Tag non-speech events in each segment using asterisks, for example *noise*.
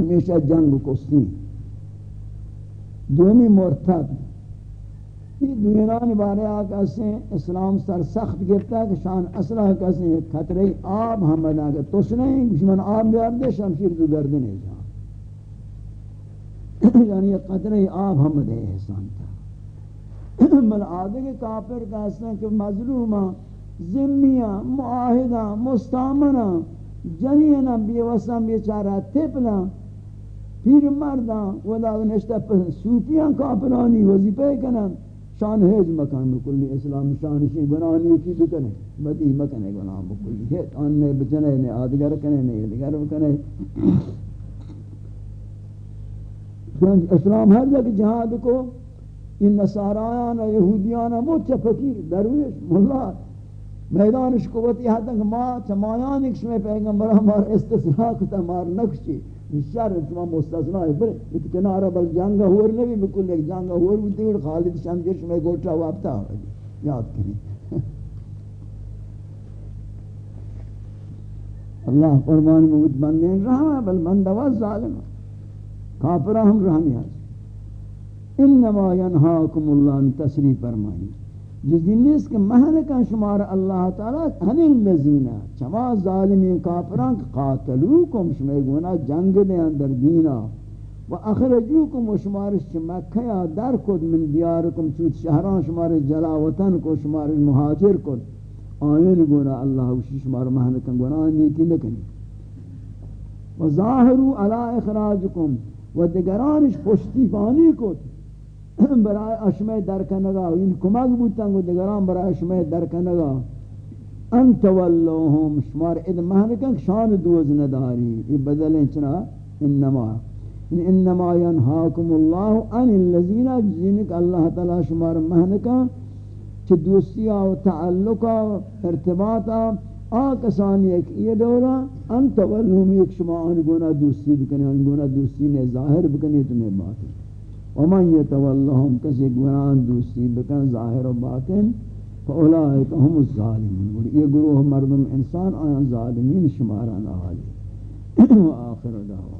ہمیشہ جنگ کستی دومی مرتد۔ یہ دوینان بارے آقا سے اسلام سر سخت گرتا کہ شان اسلح کسی خطرے آب ہم بنا کہ توس نہیں، دشمن آب بیار دے، شمشیر دو گرد نہیں جا *clears throat* یعنی یہ قطرے آب ہم دے احسان تھا۔ *clears throat* مل آدھے کے کافر کا حسن کہ مظلومہ، ذمیہ، معاہدہ مستامنہ جنینہ بیوسہ بیچارہ تپلہ پیر مردہ ودا نشتہ سوپیاں کافرانی وظیفہ کنن، شان ہیج مکان بکلی، اسلام شان شی گناہی کی بکنے بدی مکنے گناہ بکلی ہے آن نے بچنے نے آدگر کنے نے دیگر کنے اسلام ہر جگہ جہاد کو، ان نصارایان و یہودیان مچ فقیر درویش ملا میدانش قوتی حد تک ما چمایان ایک شمی پیغمبر ہمار استثناء کتا مار نکشی۔ شر شما مستثنا ہے بر یہ کنارہ بل جنگ ہور نبی بکل ایک جنگ ہور بھی خالد شمشیر شما گوٹا وابتا یاد کریں *laughs* اللہ قربانی موت بندین رہا ہے بل بندوا ظالم. کافرہ ہم رحمی ہے انما ینہاکم اللہ ان تسریح فرمائی جس دن نیست کہ مہنکا شمار اللہ تعالیٰ ہنین لذینا. چما ظالمین کافران قاتلوکم شمی گونا جنگ دے اندر دینا. و اخرجوکم و شمارش چھ مکہ در کد من دیارکم چوت شہران شمار جلا وطن کو شمار مہاجر کد آئین گونا اللہ وشی شمار مہنکا گونا نیکی نکنی. و ظاہرو علا اخراجکم. و دگرانش پشتی پانی کد برای اشمه درکنگا این کمک بودتن و دیگران برای اشمه درکنگا انت ولوهم شمار اد مهنکن شان دوز نداری. ای بدل چنا انما. انما ينهاكم الله عن الذين جنك الله تعالی شمار مهنکا چه دوستی و تعلق و ارتباط آکسانی ایک یہ دورا. انت ولوهم ایک شما آن گونا دوستی بکنی. آن گونا دوستی نے ظاہر بکنی تو نہیں بات ہے ومن يتولهم، کسی گناہن دوستی بکن، ظاہر و باطن فاولائک هم الظالمون۔ یہ گروہ مردم انسان آیان ظالمین شماران آلی *coughs* و آخر دعوان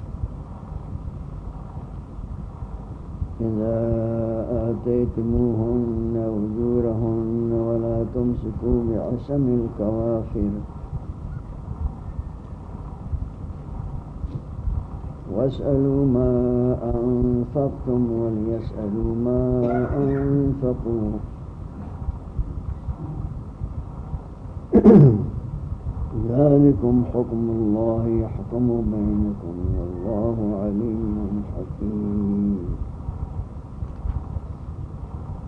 إذا آتيتموهن أجورهن ولا تمسكوا بعصم الكوافر. واسألوا ما أنفقتم وليسألوا ما أنفقوا. ذلكم حكم الله يحكم بينكم والله عليم حكيم.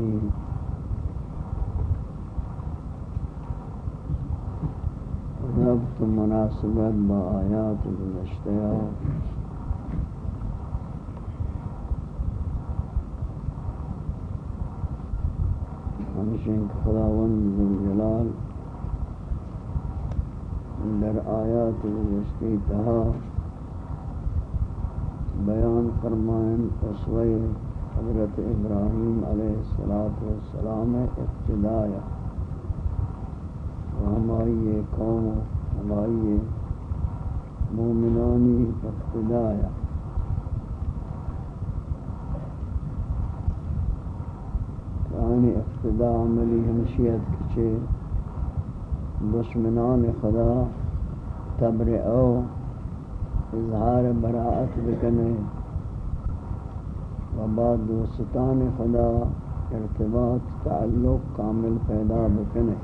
آیاتی ربط مناسبت با آیات گزشتیات ہمشن خداوند جلال در آیات گزشتی تہا بیان فرمائن اسوئے حضرت ابراہیم علیہ السلام ابتدایا ہماری قوم ہماری مومنانی ابتدایا یعنی ابتدا عملی ہمشیت کچے دشمنان خدا تبر او اظہار براعت بکنے۔ و بعد دوستان خدا ارتباط، تعلق کامل پیدا بکنے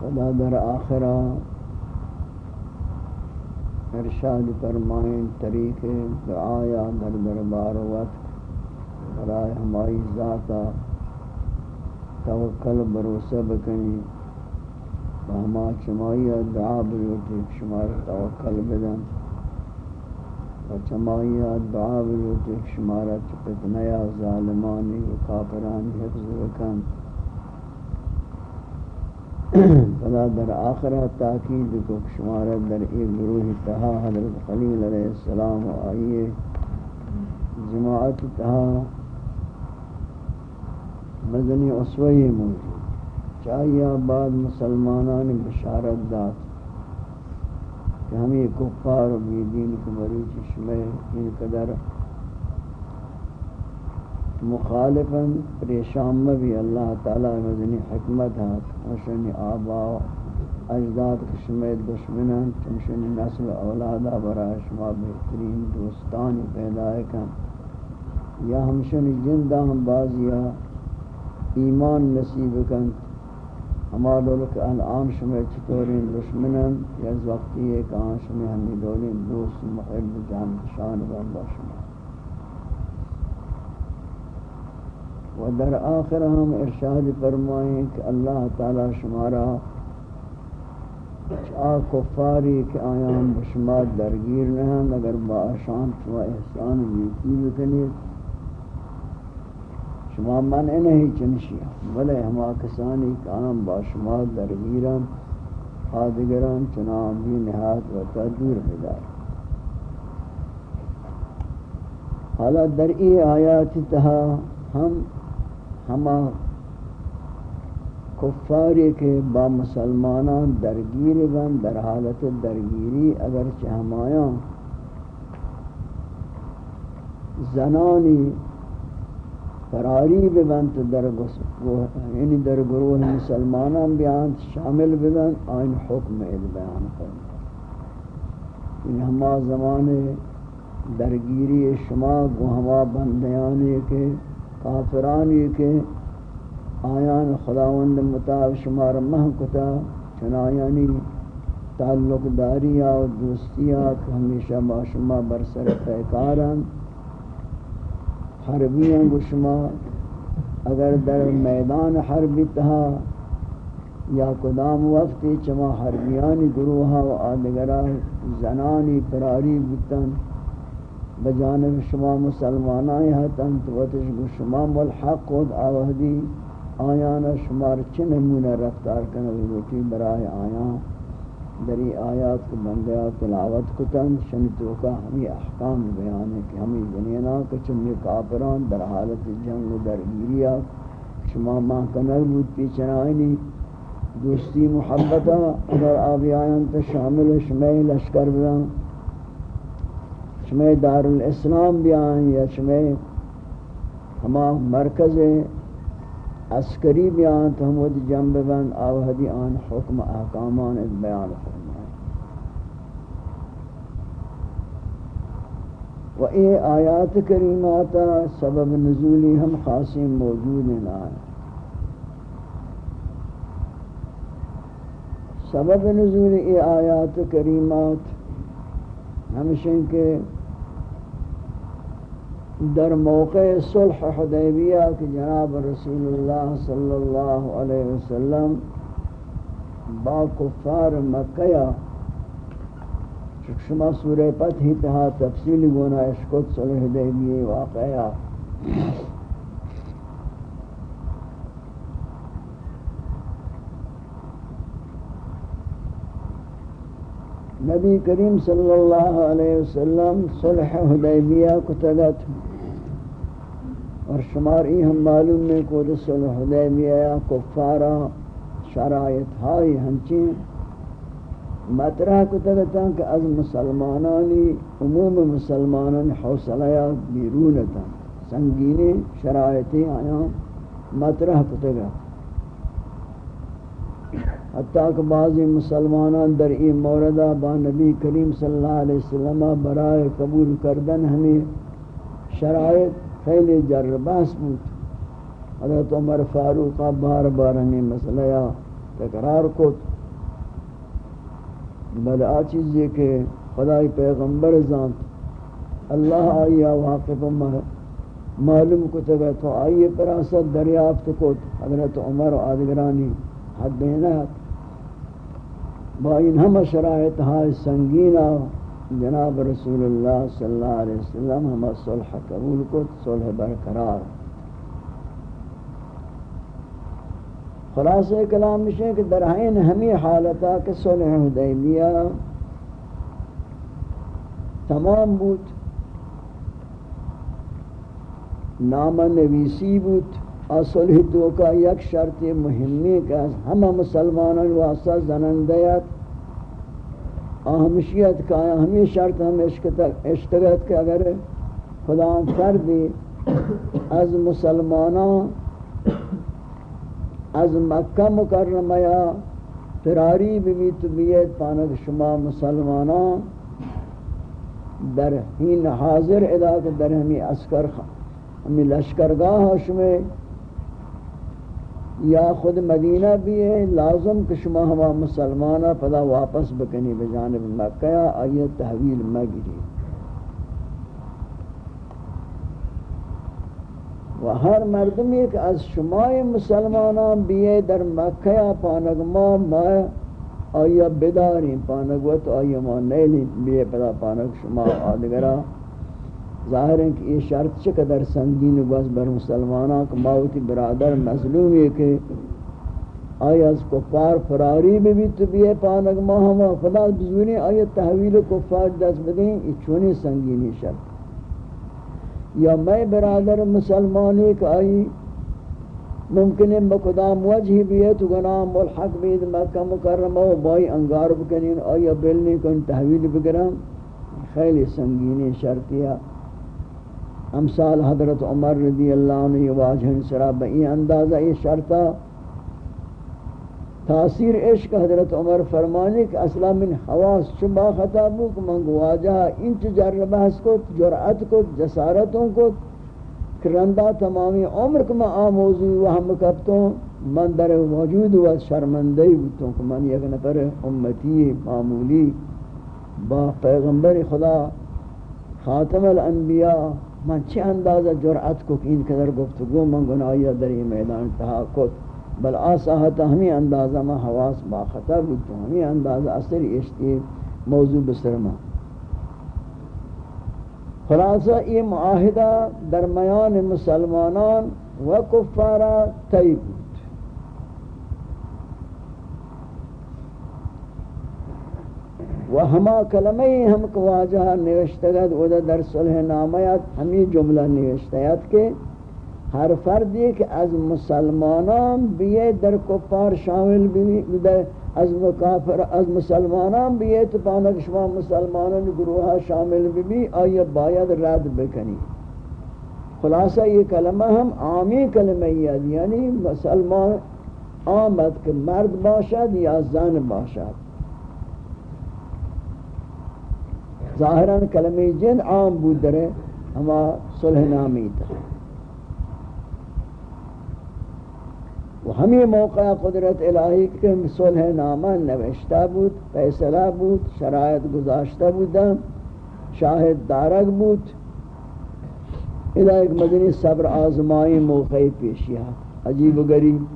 خدا در آخرہ ارشاد فرمائیں، طریق دعایا در دربار وقت برائے ہماری ذاتہ توکل بروسہ بکنی ہما چمائی دعا بلوٹی شمار توکل بدن و چمائی دعا بلوٹی شمار چپتنیا ظالمانی و کافرانی حفظ وکن فلا *clears throat* در آخرہ تاکید کو شمار در ایک گروہ تہا حضرت خلیل علیہ السلام و آئیے جماعت تہا مدنی اسوئی موجود. چاہیے بعد مسلمانان بشارت داد کہ ہمیں کفار و بیدین کو مریض شمع ان قدر مخالفا پریشان میں بھی اللہ تعالی مدنی حکمت ہے وشنی آبا، اجداد کشمہ دشمنان چمشنی نسل اولادا برای شما بہترین دوستانی پیدا کن۔ یا ہمشنی جندہ ہم بازیا ایمان نصیب کن۔ ہما دولک الان شما چطورین دشمنان یا از وقتی ایک آن شما ہمی دولین دوست محب جان شان بندہ شما و در آخر ہم ارشاد فرمائیں کہ اللہ تعالی شمارا آ کفاری کہ آیان بشما درگیر نہن اگر با آشان شما احسان نیکی بکنید شما من نہیں چنشی بلے ہما کسانی کہ آن با شما درگیرن خادگران چنان بھی نہاد و تدور بدار. حالا در ای آیات تہا ہم ہما کفاری کے با مسلمانان درگیر بن، در حالت درگیری اگر چہمایاں زنانی فراری ببن تو در یعنی در گروہ مسلمانان بیان شامل ببن آئین حکم اید بیان کرنے یعنی ہما زمانے درگیری شما گو ہما بندیانی کے کافرانی کے آیان خداوند مطاب شمار محکتا چنایانی تعلق داریا و دوستیا کہ ہمیشہ با شما برسر پیکاران حربیان گو شما، اگر در میدان حربی تہا یا کدام وقتی چما حربیانی گروہا و آدگرہ زنانی پراری بتن، بجانب شما مسلمانان ہتن، تو وتش گو شما ملحق خود آوہدی، آیانا شمار چن نمونہ رفتار کرنے لوٹی برائے آیان دری آیات کو بندیا تلاوت کتن شنتو کا ہمیں احکام بیان ہے کہ ہمیں دنیا کہ چمی کافران در حالت جنگ و درگیریا شما ماں کنر بود پیچنائنی دوستی محبتا اگر آبی آیان تا شامل شمی لشکر بیان شمی دار الاسلام بیان یا شمی ہما مرکز عسکری بیان تو ہم ودی جنب بند آوہدی آن حکم احکامان از بیان فرمائے۔ و اے آیات کریماتا سبب نزولی ہم خاصی موجود ہیں۔ سبب نزول اے آیات کریمات ہمشن کے در موقع صلح حدیبیہ کہ جناب رسول اللہ صلی اللہ علیہ وسلم با کفار مکہ شما سورہ پتھ ہی تہا تفصیل گونا اشکت صلح حدیبیہ واقعہ نبی کریم صلی اللہ علیہ وسلم صلح حدیبیہ کو تگت اور شماری ہم معلوم میں کو صلح حدیبیہ کفارہ، شرائط ہائی ہنچیں۔ مطرح کو تگتا کہ از مسلمانانی، عموم مسلمانان حوصلہ بیرونتا سنگین شرائطی آیا مطرح کو تگتا حتیٰ کہ بعضی مسلمانان در این موردہ با نبی کریم صلی اللہ علیہ وسلم برائے قبول کردن ہمیں شرائط خیلی جر بود. حضرت عمر فاروق بار بار ہمیں مسئلہ یا تکرار کو بل آ چیز یہ کہ خدای پیغمبر زانت اللہ آئیا واقف معلوم کو تگا تو آئیے پر آسد دریافت کو حضرت عمر و آدگرانی حد دینات با این ہم شرائط ہائی سنگینہ جناب رسول اللہ صلی اللہ علیہ وسلم ہم صلح قبول کو صلح برقرار. خلاصہ کلام مشے کہ درہین ہمیں حالتا کہ صلح حدیبیہ تمام بود نام نویسی بود اصلح تو کا یک شرط مهمی کہ ہم مسلمانان واسطہ زنندیت اہمشیت کا ہمیں شرط ہم اشتغت کہ اگر خدا فردی از مسلمانان از مکہ مکرمہ یا فراری بھی تو بیت پانک شما مسلمانان در ہین حاضر ادا کہ در ہمیں اسکر ہمیں لشکرگاہ شمیں یا خود مدینہ بھی ہے، لازم کہ شما ہما مسلمانہ پدا واپس بکنی بجانب مکہ یا آئیت تحویل مگری۔ و ہر مردمی کہ از شمای مسلمانان بیئے در مکہ یا پانگما ما آیا بداریم پانگوت آیا ما نیلیم بیئے پدا پانگ شما آدگرہ ظاہر ہے کہ یہ شرط چقدر سنگین بس بر مسلمانوں کہ موتی برادر مظلوم ہے کہ آیا از کفار فراری بھی بھی تو بھی ہے پانک ماہما خدا بزوری آیا تحویل کفار دست بدیں یہ چونی سنگینی شرط یا میں برادر مسلمانی کہ آئی ممکن ہے مقدام وجہ بھی ہے تو گناہ ملحق بید مکہ مکرمہ و بائی انگار بکنین آیا بلنی کن تحویل بگرم خیلی سنگینی شرطیہ امثال حضرت عمر رضی اللہ عنہ یہ واجہ سرا بئی اندازہ، یہ شرطہ تاثیر عشق حضرت عمر فرمانے کہ اصلا من حواس چبا خطابو کہ من واجہ انچ جر بحث کو جرعت کو جسارتوں کو کرندہ تمامی عمر کو میں موضوع وہم کبتوں من در موجود و شرمندہی بودتوں کہ من یک نفر امتی معمولی با پیغمبر خدا خاتم الانبیاء من چه اندازه جرأت کو این قدر گفتگو من گناہی در این میدان تہا کت بل آساحت ہمیں اندازہ ما حواس با خطر بود ہمیں اندازہ اثر اشتی موضوع بسرما خلاصہ یہ معاہدہ درمیان مسلمانان و کفارہ طی بود و ہما کلمہ ہم کو واجہ نوشتگت و در صلح نامیت ہمی جملہ نوشتگت کے ہر فرد ایک از مسلمانان بیئے در کفار شامل بھی از مکافر از مسلمانان بیئے تو پانک شما مسلمانان گروہ شامل بھی بھی آئی باید رد بکنی؟ خلاصہ یہ کلمہ ہم عامی کلمہ یعنی مسلمان آمد کہ مرد باشد یا زن باشد. ظاہراً کلمہ جن عام بود درے، ہما صلح نامی تھا و ہمیں موقع قدرت الہی کے صلح نامہ نوشتہ بود، فیصلہ بود، شرائط گزاشتہ بود شاہد دارگ بود۔ الہ ایک مدنی صبر آزمائی موقعی پیشیہ عجیب و غریب۔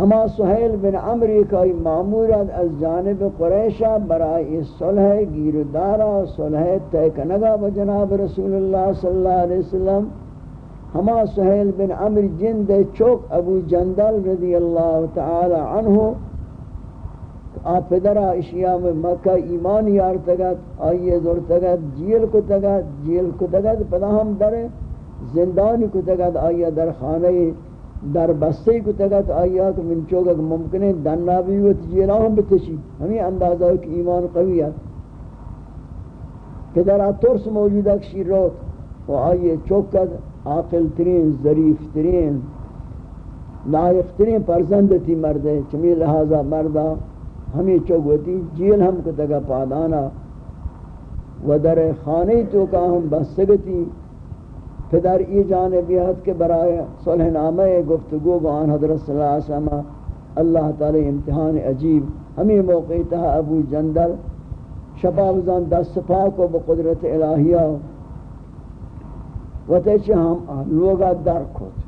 ہما سہیل بن عمری کا معمورت از جانب قریشہ برای صلح گیردارا، صلح تیکنگا بجناب رسول اللہ صلی اللہ علیہ وسلم. ہما سہیل بن عمر جند چوک ابو جندل رضی اللہ تعالی عنہ. آپ پدرہ اشیاء میں مکہ ایمان یار تگت آئیے دور تگت، جیل کو تگت، جیل کو تگت، پدا ہم در زندانی کو تگت آئیے در خانہ در بستے کو تگت آئیے کہ من چوکا کہ ممکن ہے دننا بھی ہوت جیلہ ہم بتشی ہمیں اندازہ کہ ایمان قوی ہے پدرہ ترس موجودہ کشی روت و آئیے چوکت عاقل ترین ظریف ترین لائق ترین پرزند تھی مردے چمی لہذا مردہ ہمیں چوگوتی جیل ہم کو تگا پادانا و در خانے تو کا ہم بسگتی پدر ای جانبیت کے برائے صلح نامہ گفتگو گوان حضرت صلی اللہ علیہ وسلم، اللہ تعالی امتحان عجیب، ہمیں موقع تہا ابو جندل شباب زان دست پاک و بقدرت الہیہ و تیچے ہم لوگا در کھوت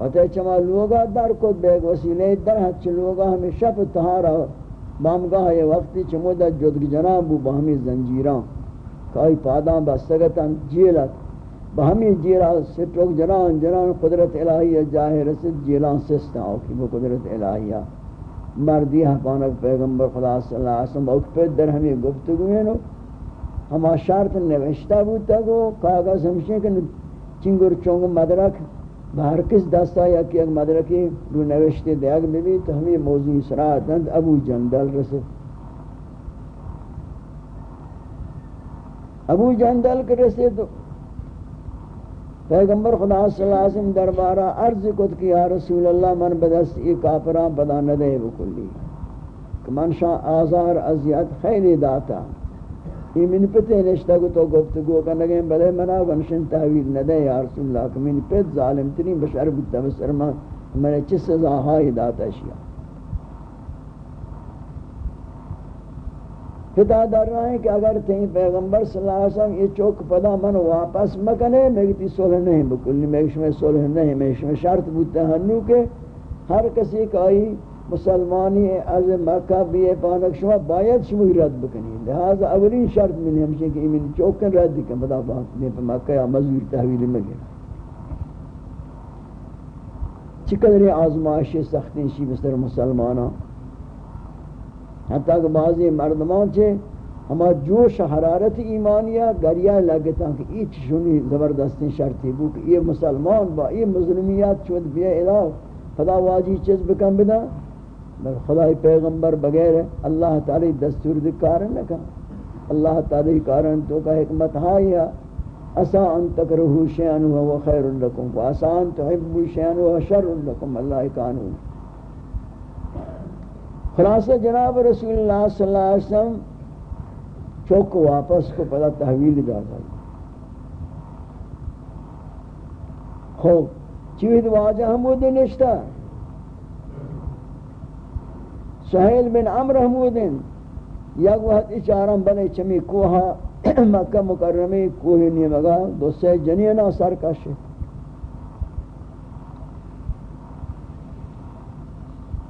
وتے چما لوگا در کو بے وسیلے در ہچ لوگا ہمیشہ پہ تہارا بامگاہ یہ وقتی چمودا جدگ جناب بو بہمی زنجیراں کائی پاداں بستگتن جیلت۔ بہمی جیلہ سٹوک جنان جنان قدرت الہیہ جاہے رسد جیلان سستا اوکی بو قدرت الہیہ مردی حقانک پیغمبر خدا صلی اللہ علیہ وسلم اوک پید در ہمیں گفتگویں نو۔ ہما شرط نوشتہ بودتا گو، کاغذ ہمشہ کہ چنگر چونگ مدرک بہر کس دستا یا کہ ایک مدرکی رو نوشتے دیگ بھی تو ہمیں موضوع سرات اند ابو جندل رسد ابو جندل کے رسے تو پیغمبر خدا صلی اللہ علیہ وسلم دربارہ عرض کت کی یا رسول اللہ، من بدست ای کافران پدا ندے بکلی کہ من شاہ آزار ازیاد خیلی داتا۔ یہ من پتہ نشتا کو تو گفتگو کرنے گئے بلے منا ونشن تحویل نہ دے یا رسول اللہ، کہ من پت ظالم ترین بشر بودتا، بسر من میں چس سزا ہائی داتا شیا۔ پتا در رہا ہے کہ اگر تین پیغمبر صلی اللہ علیہ وسلم یہ چوک پدا من واپس مکنے میں کہتی صلح نہیں بکلی. میں میں صلح نہیں میں شرط بودتا ہنو کہ ہر کسی کا آئی مسلمانی از مکہ بھی پانک شما باید شما رد بکنی. لہذا اولین شرط میں ہمشہ کہ ایمین چوکن رد کن بدا بات میں پہ مکہ یا مزور تحویل میں گیا چقدر آزمائش سختی شی بسر مسلمانا؟ حتیٰ کہ بعضی مردمان چھے، ہما جوش حرارت ایمانیہ، گریہ لگتا کہ ایچ شنی زبردستی شرطی بو کہ یہ مسلمان با، یہ مظلومیات چود بیا الہ خدا واجی چیز بکن بدا خدای پیغمبر بغیر اللہ تعالی دستور دکار نہ کا اللہ تعالی کارن تو کا حکمت ہائی ہے اسا ان تکرہو شیئن و خیر لکم، و اسا ان تحبو شیئن و شر لکم، اللہ قانون خلاصہ جناب رسول اللہ صلی اللہ علیہ وسلم چوک واپس کو پدا تحویل دا گئی خوب چوید واجہ ہم وہ دنشتا سہیل بن عمر حمودن یک وقت اچارم بنے چمی کوہا مکہ مکرمی کوہی نیمگا دو سے جنینا سر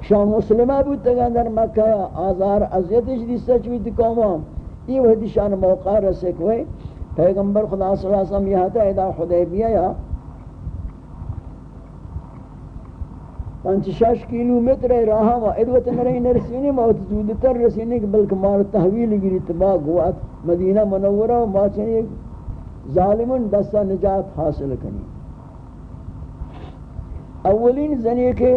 کشی مسلمہ بودتا گا در مکہ، آزار عذیتش دیستا چوی دکاما یہ وحدی شان موقع رسک ہوئے پیغمبر خدا صلی اللہ علیہ وسلم یہاں تا ادا خدیبیہ یا پانچ شش کیلومتر راہ ما ادوت نرے نرسینی ما زود تر رسینے کہ بلکہ مار تحویل گیری تبا گوات مدینہ منورہ ما چاہیے ظالمن دستا نجات حاصل کنی۔ اولین زنی کے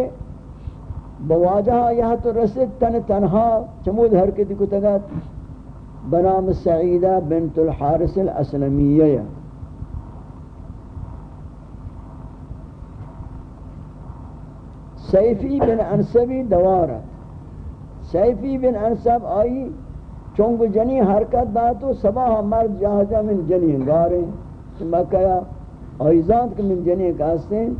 بواجہ یہاں تو رسد تن تنہا چمود حرکتی کو تگت بنام سعیدہ بنت الحارس الاسلمیہ۔ سیفی بن انسبی دوارت۔ سیفی بن انسب آئی چونگ جنی حرکت دا تو سبا مرد جہاں من جنی گارے مکہ آئی ذات کہ من جنی کہاستے ہیں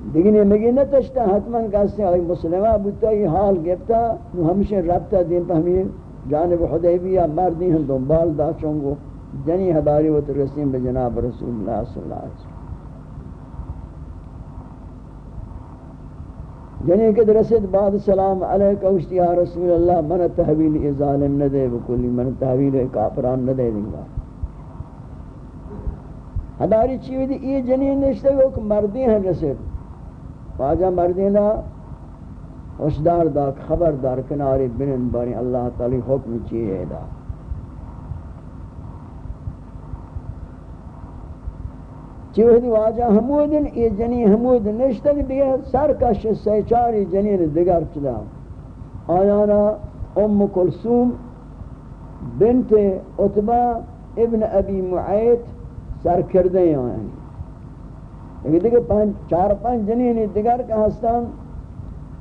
دیگنے مگی نہ تشتا حتماً کہاستے آئی مسلمہ بودتا یہ حال گفتا نو ہمشہ ربطہ دین پہ ہمیں جانب حدیبیہ مردی ہم دنبال دا چونگو جنی حداری و ترسیم بجناب رسول اللہ صلی اللہ علیہ وسلم جنہیں کہ رسید بعد سلام علیکہ وشتی یا رسول اللہ من تحویل ای ظالم نہ دے بکلی من تحویل ای کافران نہ دے دیں ہداری چیوی دی یہ جنین نشتے گو کہ مردی ہیں رسید. واجہ مردینا ہوشدار دا خبردار کناری بنن باری اللہ تعالی حکم چیئے دا۔ چوہدی واجہ حمودن یہ جنی حمود نشتگ دیگه سر کش سی جنین دیگر چلا۔ آیانا ام کلسوم بنت عطبہ ابن ابی معیت سر کرده یعنی یعنی دیگه پانچ چار پانچ جنین دیگر که هستن،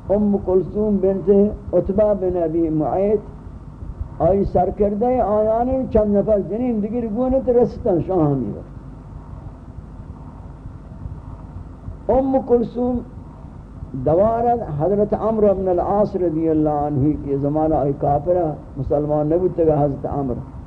ام کلسوم بنت عطبہ بن ابی معیت آئی سر کرده آیانی چند نفر جنین دیگر گونت رستن شاہمی وقت ام کلثوم دوارت حضرت عمرو بن العاص رضی اللہ عنہ کے زمانہ ای کافرہ، مسلمان نبی تگا حضرت عمرو.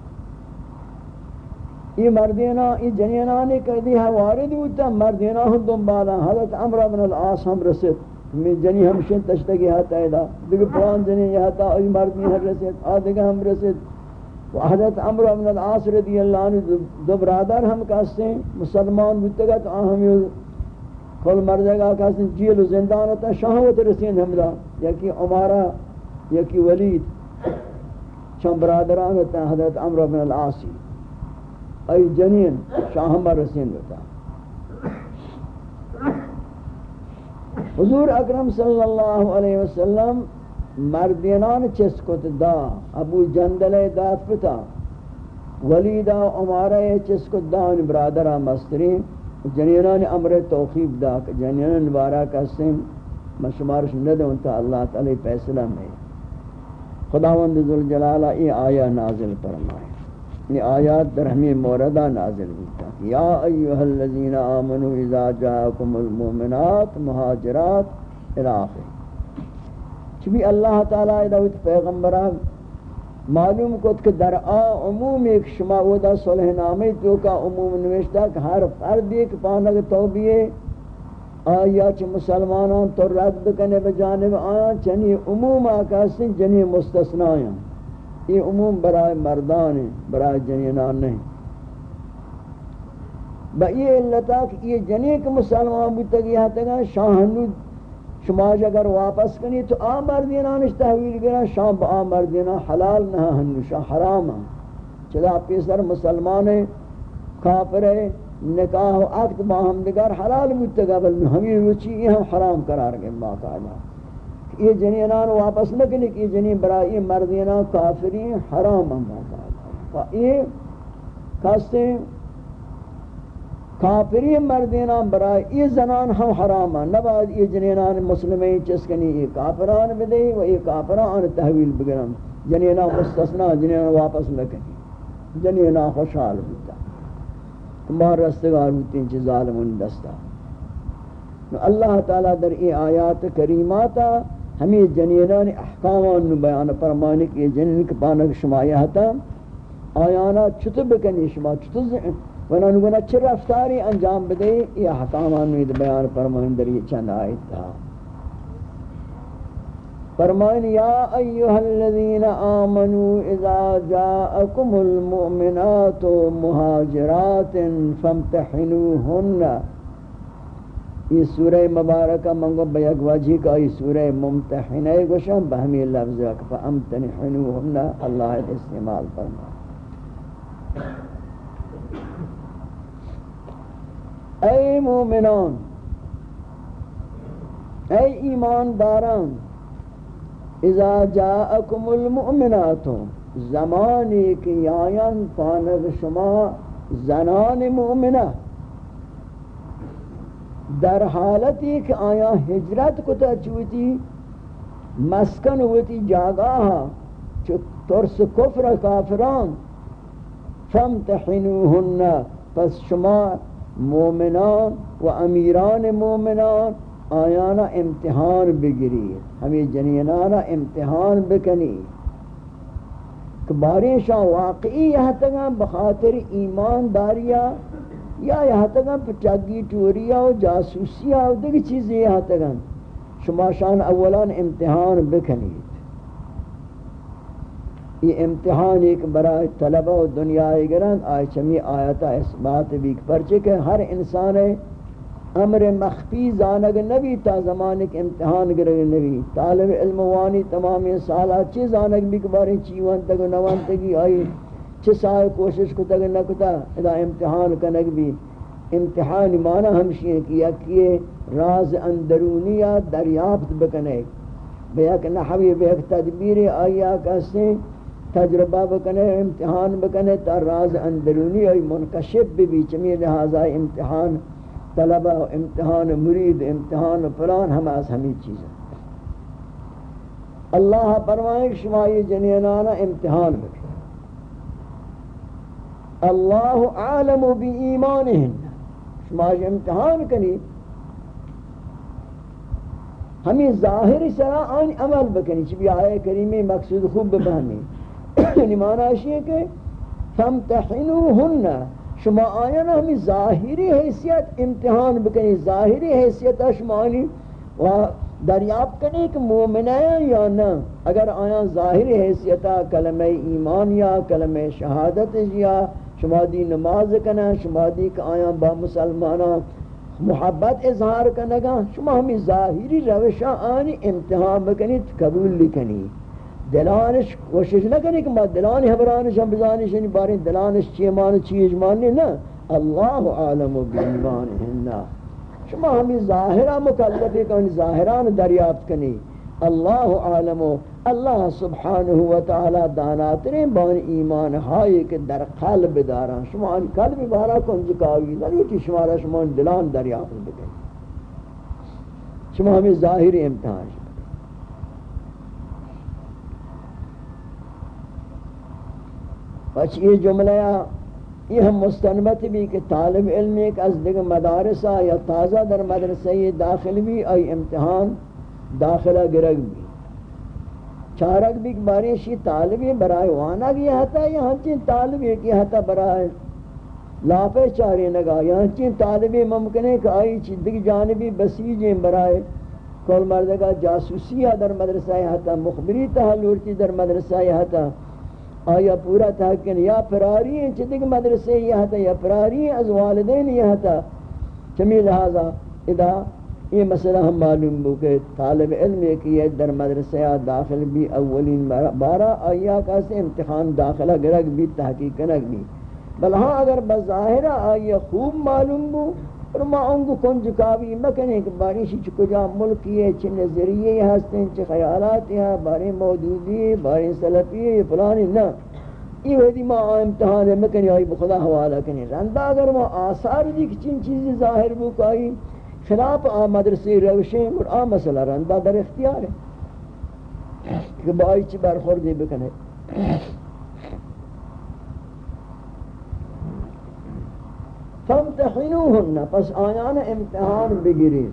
یہ مردینا یہ جنینا نے کہہ دی ہے، وارد ہوتا مردینا ہم دنبالا حضرت عمرو بن العاص ہم رسید۔ میں جنی ہمشن تشتگی ہاتا ہے دا۔ دیکھ پران جنی یہ ہاتا ای مردی ہم رسید۔ آدھگا ہم رسید۔ و حضرت عمرو بن العاص رضی اللہ عنہ دو برادر ہم کہتے ہیں مسلمان بودتا تو آہم کل مرد گا کسی جیل و زندان ہوتا شاہوت رسین حمدہ یکی عمارہ، یکی ولید۔ چند برادران ہوتا حضرت عمر بن العاصی ای جنین شاہمہ رسین ہوتا حضور اکرم صلی اللہ علیہ وسلم مردینان چسکت دا، ابو جندل دات پتا ولیدہ عمارہ چسکت دا، ان برادران مسترین، جنینان امر توخیب دا، جنینان بارا کسیم مشمارش ندون تا اللہ تعالی فیصلہ میں۔ خداوند ذوالجلالہ ای آیا نازل فرمائے۔ یہ آیات در ہمیں موردہ نازل ہوتا یا ایوہ الذین آمنوا اذا جاءکم المؤمنات مہاجرات الآخر چبی اللہ تعالی ادھوت پیغمبران معلوم کت کہ در آ عموم ایک شما ودا صلح نامی تو کا عموم نوشتا کہ ہر فرد ایک پانک توبیے آیا چھ مسلمانان تو رد کنے بجانب آیا، چنی عموم آکاسن جنی مستثنائیں یہ عموم برای مردان ہیں برای جنینان نہیں با یہ اللہ تاک یہ جنی کہ مسلمان بودتا گیا تگا شاہنو شما اگر واپس کنی تو آ مردینانش تحویل گرا شام با آ مردینا حلال نہ ہنو ہنوشا حرام چلا پیسر مسلمان ہیں، کافر نکاح و عقد با ہم دگر حلال بودتا بل ہمیں روچی یہ ہم حرام قرار گئے، باقاعدہ۔ یہ جنینان واپس نہ کنی کہ جنین برای مردینان کافرین حرام ہم باقاعدہ یہ کہتے ہیں کافری مردینان برای ای زنان ہم حرام ہیں نباید ای جنینان مسلمین چسکنی ای کافران بدے و ای کافران تحویل بگرن جنینان مستثنا جنینان واپس لکنی جنینان خوشحال ہوتا تمہار رستگار ہوتی ہیں چیز ظالمون دستا. اللہ تعالیٰ در ای آیات کریماتا ہمیں جنینان احکامان بیان فرمانے کہ جنین کے پانک شمایہ تا آیانا چھتو بکنی شما؟ چھتو ونان گنا چھ رفتاری انجام بدے یہ حکامان میں بیان فرمائیں در یہ چند آیت تھا فرمائیں یا ایوہ الذین آمنوا اذا جاءکم المؤمنات مہاجرات فامتحنوہن یہ سورہ مبارکہ منگو بیک واجی کا یہ سورہ ممتحنہ گوشن بہمی لفظ فامتحنوہن اللہ استعمال فرمائیں اے مومنان اے ایمان داران اذا جاءکم المؤمنات زمانی کی آیان پانک شما زنان مؤمنہ در حالتی کہ آیا ہجرت کو چوتی، مسکن ہوتی جاگاہ، چو ترس کفر کافران فامتحنوہن پس شما مومنان و امیران مومنان آیانا امتحان بگری ہمیں جنینانا امتحان بکنی. کہ بارشاں واقعی یہاں تگا بخاطر ایمان داریا یا یہاں تگا پچاگی ٹوریا و جاسوسیا و دیکھ چیزیں یہاں تگا شما شان اولان امتحان بکنید یہ امتحان ایک برای طلبہ و دنیا گرن آئے چمی آیتا اس بات بھی پرچے کہ ہر انسان امر مخفی زانگ نبی تا زمانے کے امتحان گرگ نبی طالب علم وانی تمام سالہ چی زانگ بھی کباری چیوان تک نوان تکی آئی چی سائے کوشش کو تک نکتا، ادا امتحان کنگ بھی امتحان مانا ہمشی ہے کہ یکیے راز اندرونیہ دریافت بکنے۔ بے ایک نحوی، بے ایک تدبیر آیا کسے تجربہ بکنے، امتحان بکنے تا راز اندرونی اور منکشف بھی بھی چمی لہذا امتحان طلبہ، امتحان مرید، امتحان فلان، ہم از ہمیں چیز چیزیں۔ اللہ فرمائے کہ شما یہ جنینانا امتحان بکنے۔ اللہ عالم بی ایمانہن شما امتحان کنی ہمیں ظاہر سرا آن عمل بکنی، چی بھی آئے کریمی مقصود خوب بہنی یعنی معنی ہے کہ فامتحنوہن، شما آیا ہمیں ظاہری حیثیت امتحان بکنی، ظاہری حیثیت شما شمانی و دریاب کرنے کہ مومن ہے یا نہ۔ اگر آیا ظاہری حیثیت کلمہ ایمان یا، کلمہ شہادت یا شما دی نماز کنا، شما دی کہ آیا با مسلمانہ محبت اظہار کنگا شما ہمیں ظاہری روشہ آنی امتحان بکنی، قبول لکنی دلانش کوشش نہ کرے کہ ما دلان حبرانش ہم بزانش یعنی بارے دلانش چی مان چیز ماننے نہ اللہ عالم بیمان بیمانہن شما ہمیں ظاہرہ مکلف ہے کہ ظاہران دریافت کنی۔ اللہ عالم و اللہ سبحانہ و تعالی داناترین بان ایمان ہائی کہ در قلب داران شما ان قلب بارا کن جکاوی نہیں کہ شما را شما دلان دریافت بکنی شما ہمیں ظاہری امتحان شما۔ بچ یہ جملہ یہ ہم مستنبت بھی کہ طالب علم ایک از دیگر مدارسہ یا تازہ در مدرسہ یہ داخل بھی ای امتحان۔ داخلہ گرگ بھی۔ چارک بھی بارشی طالبی برائے وانا گیا ہتا یہاں چین طالبی کی ہتا برائے۔ لاپے چارے نگا یہاں چین طالبی ممکن ہے کہ آئی چیدگی جانبی بسیجیں برائے۔ کول مردگا جاسوسیہ در مدرسہ ہتا مخبری تحلورتی در مدرسہ ہتا آیا پورا تحقین یا پراری ہیں چتک مدرسے یہ تھا یا پراری ہیں، از والدین یہ تھا چمی لہذا ادا یہ مسئلہ ہم معلوم ہو کہ طالب علم ہے کہ در مدرسہ داخل بھی اولین بارہ آیا کا سے امتحان داخلہ گرگ بھی، تحقیق کنگ بھی۔ بل ہاں اگر بظاہرہ آیا خوب معلوم ہو، اور ما انگو کنج کاوی مکنے کہ باری شی چکو جا ملکی ہے، چھ نظریے ہستیں، چھ خیالات ہیں باری موجودی باری سلفی ہے فلانی نا یہ ویدی ما امتحان مکنے آئی بخدا حوالہ کنے۔ رندہ اگر ما آثار دی کہ چن چیزی ظاہر بو کائی خلاف آ مدرسی روشیں اور آ مسئلہ رندہ در اختیار ہے۔ کہ بائی چی برخوردی بکنے۔ فامتحنوهن پس آیان امتحان بگیرید۔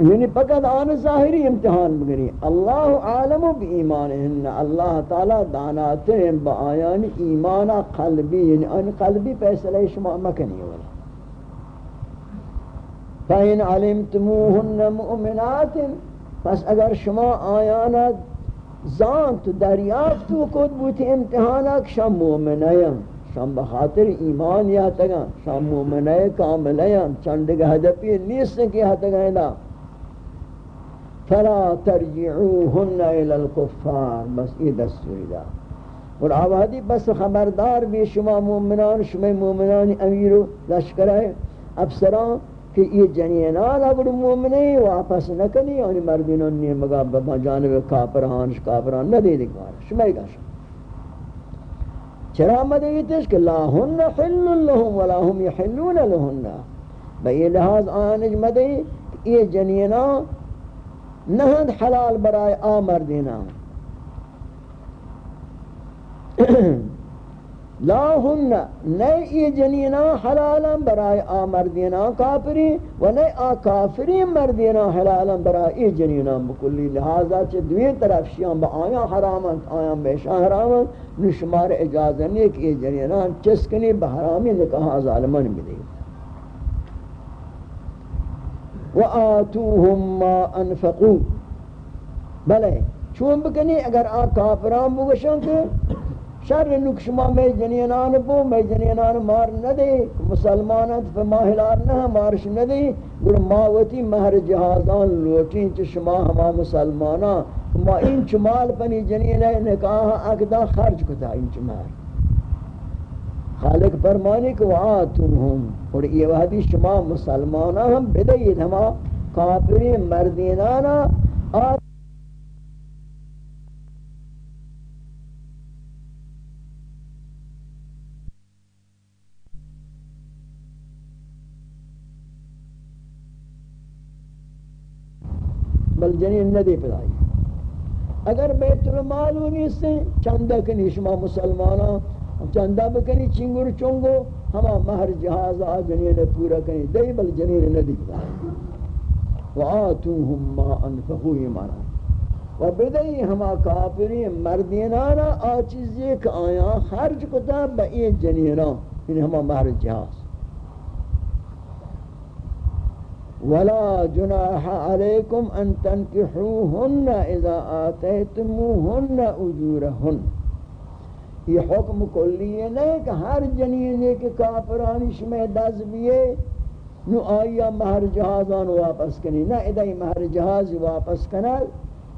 یعنی فقط آن ظاہری امتحان بگیری اللہ عالم بی ایمانہن، اللہ تعالی داناتر با آیان ایمان قلبی یعنی آن قلبی فیصلہ شما مکنی والا فَإِنْ عَلِمْتُمُوهُنَّ مُؤْمِنَاتٍ پس اگر شما آیانا زانت دریافت و کد بوتی امتحانا کشم مومنیم شام بخاطر ایمان یا تگا شام مومنہ کامل یا چند کے نیست کی ہتگا لا. فلا ترجعوهن الى الكفار. بس یہ دستوری دا. اور آبادی بس خبردار بھی شما مومنان شما مومنان امیر و لشکر ہے افسران. کہ یہ جنینان اگر مومنی واپس نکنی یعنی مردینان نہیں مگا بابا جانب کافران کافران نہ دے دکھا شما ہی کہا چرا مدیتش کہ لا ہن حل لهم ولا هم يحلون لهن بئی لحاظ آنج مدی یہ جنینا نہد حلال برائے آمر دینا لا ہن نئے یہ جنینا حلالا برائے آ مردینا کافری و نئے آ کافری مردینا حلالا برائے یہ جنینا بکلی. لہذا چھ دوی طرف شیان با آیا حراما آیا بیشان حراما نشمار اجازہ نہیں کہ یہ جنینا چسکنی بحرامی نکاح ظالمان ملے وآتوهم ما انفقوا بلے، چون بکنی اگر آ کافران بگشن کہ شر نک شما میں جنینان بو میں جنینان مار نہ دے مسلمانت پہ ماہلار نہ مارش نہ دے گر ماوتی مہر جہازان لوٹیں چ شما ہما مسلمانا، ما این چمال پنی جنین نکاح اکدا خرج کتا این چمال خالق فرمانی کہ وآتونہم اور یہ وحدی شما مسلمانا ہم بدئید ہما کافری مردینانا آت بل جنین ندی پدائی اگر بیت المال ہونی سے چندہ کنی شما مسلمانا چندہ بکنی چنگر چونگو ہما مہر جہاز آ جنین پورا کنی دی بل جنین ندی پدائی وآتوہم ما انفقو ایمانا۔ و بدئی ہما کافری مردینانا آ چیزی کہ آیا، خرج کتا بئی جنینا یعنی ہما مہر جہاز۔ ولا جناح عليكم ان تنكحوهن اذا اتيتموهن اجورهن یہ حکم کلی ہے نہیں کہ ہر جنینے کے کافرانش میں دز بیے نو آیا مہر جہازان واپس کنی، نہ ادائی مہر جہاز واپس کنا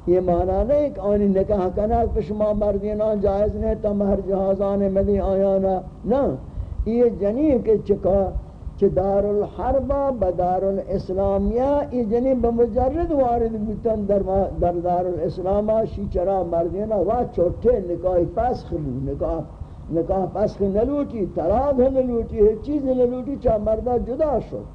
یہ معنی نہیں کہ آنی نکاح کنال کنا پشما مردینان جائز نہیں تا مہر جہازان مدی آیانا۔ نا یہ جنین کے چکا کہ دار الحرب بدار الاسلامیہ یہ جنی بمجرد وارد بودتن در, در دار الاسلام شیچرا مردینا وا چھوٹے نکاح پسخ بود نکاح نکاح پسخ نلوٹی طلاق نلوٹی ہر چیز نلوٹی چاہ مردہ جدا شد۔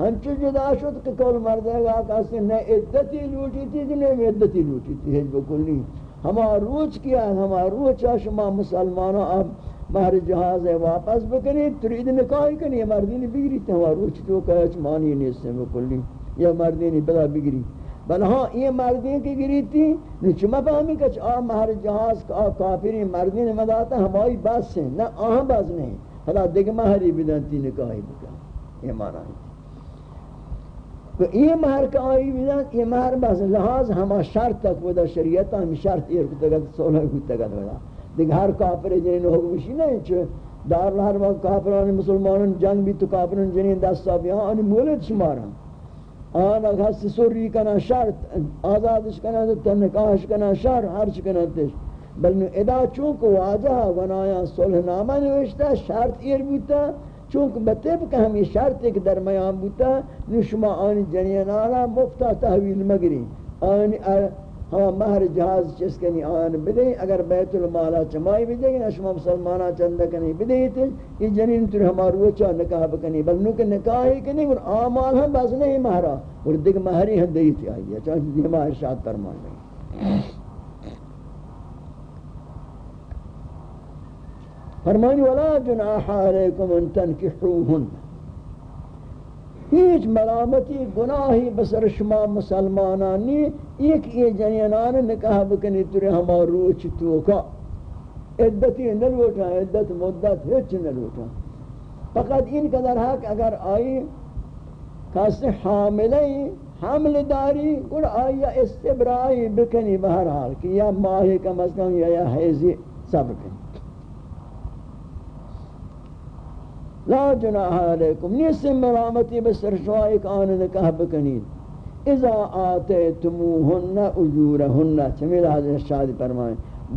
ہنچو جدا شد کہ کول مردہ گا کسی نہ عدتی لوٹی تھی کہ نہ عدتی لوٹی تھی ہج بکلی ہما روچ کیا ہما روچ شما مسلمانوں اب مہر جہاز ہے واپس بکنی، ترید نکاہی کنی یہ مردینی بگری تہوار روچ تو کہا مانی نہیں سے بکلی یہ مردینی بلا بگری۔ بل ہاں یہ مردین کی گری تھی نیچ ما فهمی کہ آ مہر جہاز کا کافری مردین مداتا ہمائی بس ہیں، نہ آہاں بس نہیں۔ حالا دیکھ مہری بدنتی نکاہی بکا یہ مانا ہے۔ تو یہ مہر کا آئی بدن، یہ مہر بس لحاظ ہما شرط تک ودا شریعتا ہم شرط یہ رکھتا گا سولہ کتا گا دیکھ ہر کافر جنین حکمشی نہیں چھو دار ہر وقت کافران مسلمانان جنگ بھی تو کافران جنین دستا بھی آن مولد شمارا۔ آن اگر ہستی سوری کنا شرط آزادش کنا تنکاش کنا شر، ہرچ کنا تش۔ بلنو ادا چونکہ واجہ ونایا صلح نامہ نوشتا شرط ایر بوتا۔ چونکہ بطب کہ ہم شرط ایک درمیان بوتا۔ نشما آن جنین آنا مفتا تحویل مگری۔ آن ہاں مہر جہاز چس کنی آن بدے، اگر بیت المالا چمائی بدے گی نشما مسلمانا چندہ کنی بدے تے یہ جنین تر ہمارا روچا نکاح بکنی، بل نوکہ نکاحی کنی، اور آمال ہم بس نہیں مہرا، اور دیکھ مہری ہم دیتی آئی ہے، چاہتے ہیں ہمارا ارشاد فرمان نہیں فرمانی، ولا جناح علیکم ان تنکحوہن ہیچ ملامتی، گناہی بسر شما مسلمانانی، ایک یہ جنینان نکاح بکنی تری ہما روچ توکا. عدتی نلوٹا، عدت مدت ہچ نلوٹا. فقط ان قدر حق اگر آئی کسی حاملی حمل داری اور آئی یا استبرائی بکنی بہرحال، کہ یا ماہی کا مسکن یا یا حیزی سب کنی لا جناح علیکم نیس مرامتی بسر شما ایک آن نکاح بکنید. اذا آتیتموہن اجورہن چمیل حضرت شادی فرمائیں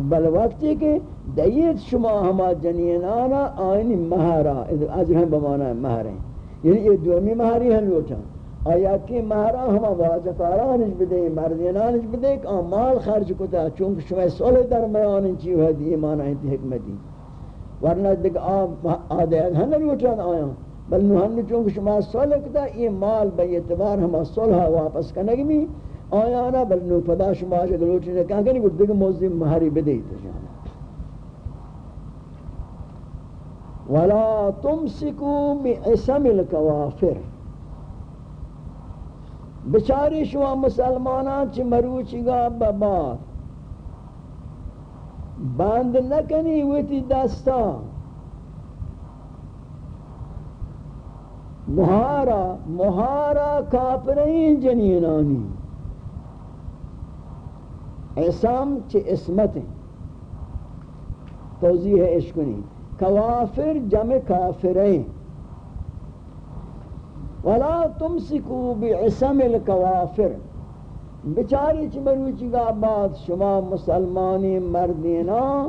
بل وقتی کہ دیت شما ہما جنینانا آئین مہارا اجر ہم بمانا ہے مہر ہیں یعنی یہ دومی مہری ہیں لوٹا آیا کہ مہرا ہما واجفارانش بدے مردینانش بدے کہ آن مال خرج کتا چونکہ شما صلح درمیان چیو ہے دی، ایمان آئین حکمتی ورنہ دیکھ آدھے ہن لوٹان آیا بل نوہن چونکہ شما صلح کتا، یہ مال بے اعتبار ہما صلح واپس کنگ بھی آیا نا بل نو پدا شما جگ لوٹی نے کہا کہ دیکھ موزی مہاری بدئی تجانا ولا تمسكوا بعصم الكوافر۔ بچاری شما مسلمانان چی مروچی گا، ببار۔ بند نکنی ویتی دستا مہارا مہارا کافرین جنینانی. عصام چی اسمت توضیح عشقنی کوافر جمع کافرین. ولا تمسکو بعصم الكوافر بچاری چی مروچی گا بعد شما مسلمانی مردینا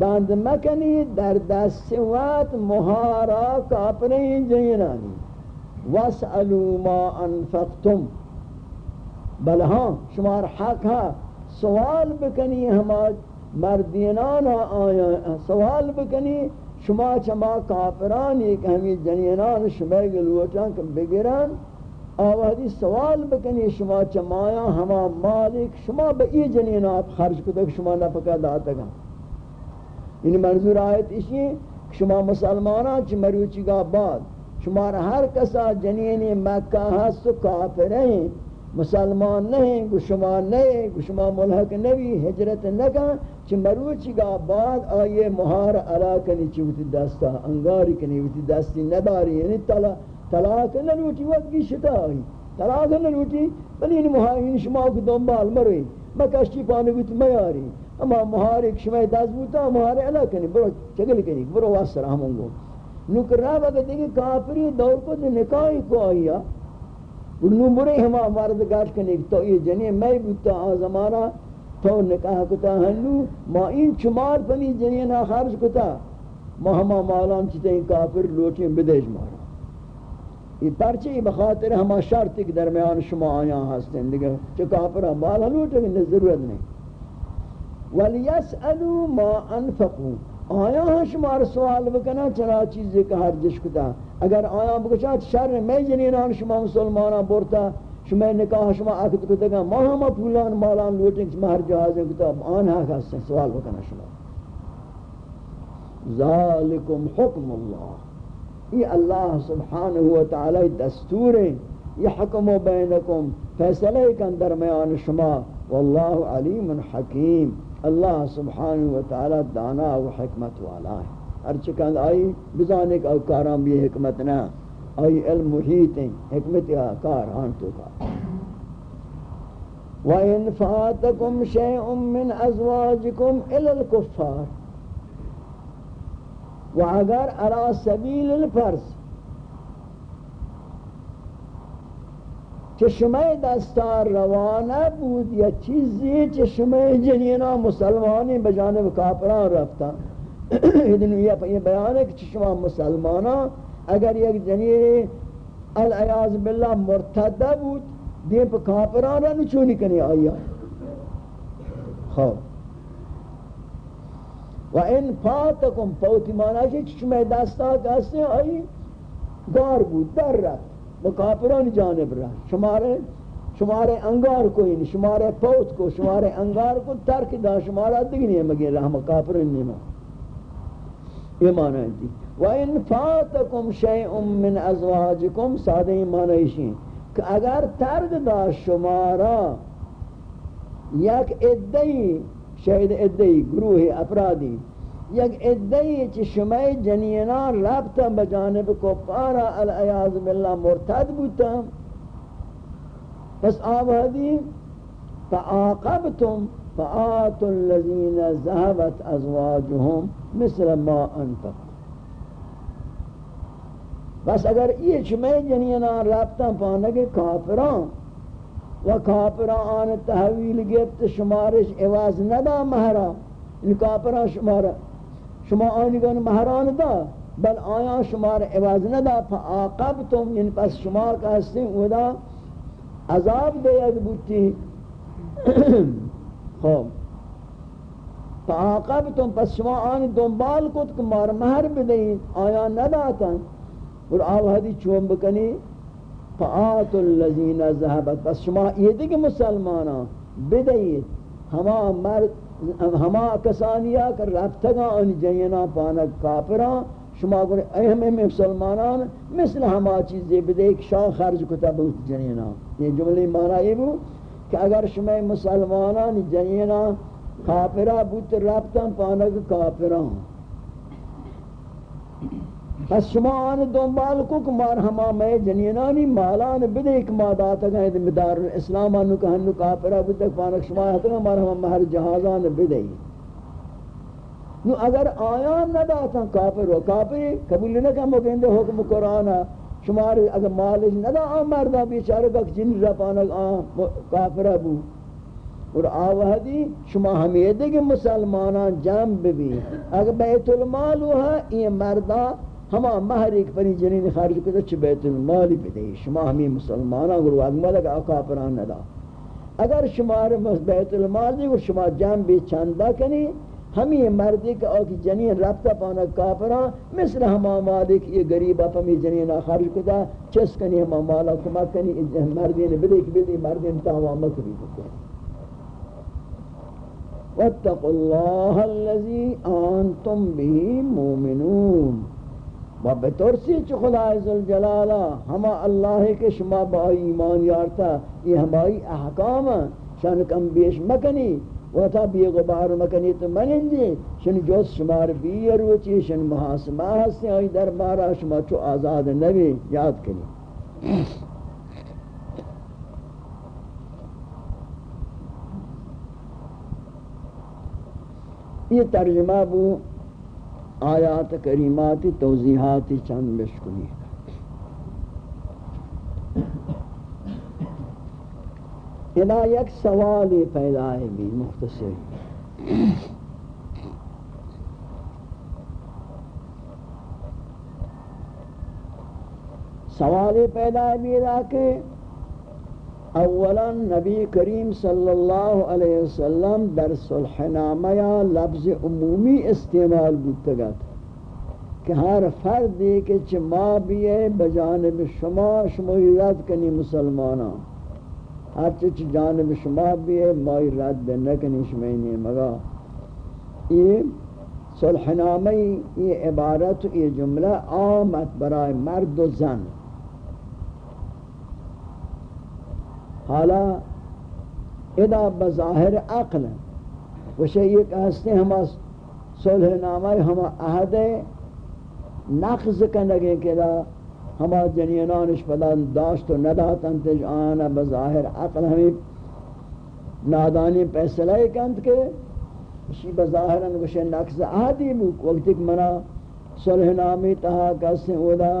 بند مکنی در دست وقت مہارا کافرین جینانی واسألو ما انفقتم بل ہاں شمار حق ہاں سوال بکنی ہما مردینان آیا سوال بکنی شما چما کافران ایک ہمیں جنینان شما گلوٹان کم بگران آوازی سوال بکنی، شما چمایا ہما مالک، شما با ای جنینات خرج کتک شما نفقہ داتا گا یعنی منظور آیت اسی ہے شما مسلمانان چی مروچی گا بعد، شما ہر کسا جنین مکہ ہست و کافر ہیں، مسلمان نہیں گو شما نہیں گو شما ملحق نبی حجرت نکا چی مروچی گا بعد آئیے مہار علا کنی چی وتی دستا انگاری کنی وتی دستی نداری یعنی طلاق نلوٹی وقت کی شتا آئی۔ طلاق نلوٹی بلی یعنی مہارین شما کو دنبال مروی مکشتی پانے گوتی میاری۔ اما مہارک شما دست بوتا مہارے علا کنی، برو چگل کنی، برو واسر ہمون گو۔ نوکر رہا بگا دیکھے کافری دور کو دے نکاہی کو آئیا نو برے ہما مرد گاش کنی تو یہ جنی میں بوتا آزمانا تو نکاح کتا ہنو۔ ما این چمار پنی جنینا خارج کتا۔ ما ہما مالان چیتا این کافر لوٹیں بدیج مارا۔ یہ پرچے یہ بخاطر ہما شرط کے درمیان شما آیاں ہستیں۔ دیکھیں چو کافر مالا لوٹیں گے ضرورت نہیں۔ وَلِيَسْأَلُوا مَا أَنفَقُوا۔ آیا ہاں شمار سوال بکنا چرا چیزی کا ہر جش کتا۔ اگر آیا بکچا شر میں جنینان شما مسلمانا بورتا، شما نکاح شما آکت کتا گا ما ہما پولان مالان لوٹیں شما ہر جہازیں کتا۔ آن حق ہستیں، سوال بکنا شما۔ ذالکم حکم اللہ یہ اللہ سبحانہ وتعالی دستور ہے، یہ حکم بینکم، فیصلہ کن درمیان شما، واللہ علیم حکیم، اللہ سبحانہ وتعالی دانا و حکمت والا ہے۔ ہر چکند آئی، بزانے کا کاران بھی حکمت نہ، آئی علم محیط ہیں، حکمت یا کار ہاں تو کا۔ وَإِن فَاتَكُمْ شَيْءٌ مِّنْ أَزْوَاجِكُمْ إِلَى الْكُفَّارِ۔ و اگر ارا سبیل الفرض که شما دستار روانه بود یا چیزی که شما جنینا مسلمانی به جانب کافران رفتن. *coughs* این بیانه که شما مسلمانا اگر یک جنین العیاذ بالله مرتده بود دیم کافران را نچونی کنی آیا؟ خب. و ان فاتکم فوتی مانا چشمه دستا کسی آئی گار بود، در رفت. مکافران جانب رہا شمارے شمارے انگار کو نہیں شمارے پوت کو شمارے انگار کو، ترک دا شمارا دیکھ نہیں ہے مگر رہا مکافران نہیں یہ معنی ہے جی وَإِن فَاتَكُمْ شَيْءٌ مِّنْ أَزْوَاجِكُمْ سادہ ہی معنی ہے کہ اگر ترک دا شمارا یک ادئی شاید ادئی گروہ افرادی، یک ادعی چی شمع جنینان ربتا بجانب کفارا العیاض باللہ مرتد بوتا. پس آب آبادی فآقبتم فآتوا الذین ذهبت ازواجهم مثل ما انفق. بس اگر یہ چمے شمع جنینان ربتا پانک کافران و کافران تحویل گرفت شمارش عوض ندا مهرا این یعنی کافران شمار شما آنگان مهران دا بل آیا شمار عوض ندا فعاقبتم یعنی پس شما که هستیم اودا عذاب دید بودتی *clears throat* خب. فعاقبتم پس شما آن دنبال کد که مار مهر بدهید. آیا نداتن؟ اور آوهدی چون بکنی؟ فآت اللذین ذہبت. پس شما یہ دیکھ مسلمانا بدهید ہما مرد، ہما کسانیا کر رفتگا ان جینا پانک کافران شما گوڑے اہم اہم مسلمانان، مثل ہما چیزیں بدے ایک شاہ خرج کتا بہت جنینا یہ جملی مانا یہ بو کہ اگر شما مسلمانان جنینا کافرہ بہت رفتن پانک کافران پس شما آن دنبال کو کمار ہما میں جنینانی مالان بدے ایک ماداتا گئے دے مدار اسلام آنو کہ ہنو کافرہ بدے پانک شما حتی ہمارا ہما مہر جہازان بدے۔ نو اگر آیان نداتا کافر و کافر قبول نہ کہ مکندے حکم قرآن شمار اگر مالش ندا آن مردہ بیچارے کہ جن رپانک آن کافرہ بو۔ اور آوہدی شما ہمیں دے کہ مسلمانان جنب بھی۔ اگر بیت المال ہوا یہ مردہ ہما مہر ایک پری جنین خارج کو چھ بیت المال بدے شما ہمیں مسلمانان گرو اگمال اگر کافران ندا۔ اگر شمار بیت المال دے شما جنب بھی چندہ کنی۔ ہمیں مردی کہ اوکی جنین ربطہ پانا کافران مثل ہما مالک یہ غریب اپا می جنین خارج کتا۔ چس کنی ہما مالا کمک کنی۔ مردین بدے کہ بدے مردین تاہوا مکری بکن واتقوا الله الذي انتم به مؤمنون۔ و بترسی چ خدا ذوالجلالہ ہما اللہ کے شما با ایمان یارتا، یہ ہماری احکام شان کم بیش مکنی، و تا بی غبار مکنی تو منن دی شن جو شمار بی روچی شن محاسمہ ہستے آئی دربارہ شما چو آزاد نبی یاد کنی۔ یہ ترجمہ بو آیات کریمات توضیحات چند بشکنی ادا یک سوال پیدا ہے بھی مختصر۔ سوال پیدا ہے بھی کہ اولا نبی کریم صلی اللہ علیہ وسلم در صلح نامہ لفظ عمومی استعمال بودتا کہ ہر فرد کہ چما بھی ہے، بجانب شما شما رد کنی مسلمانا ہر چچ جانب شما بھی ہے مائی رد نکنی شمینی مگا۔ یہ صلح نامہ، یہ عبارت، یہ جملہ آمد برای مرد و زن۔ حالا ادا بظاہر عقل وشے یہ کہستے ہما صلح نامہ ہما عہد نقض کنگے کدا ہما جنینانش پدا داشت و نداتن تج آنا بظاہر عقل ہمیں نادانی پیسلہ کند کے۔ اسی بظاہرن وشے نقض عہدی بو وقت ایک منا صلح نامی تہا کہستے اودا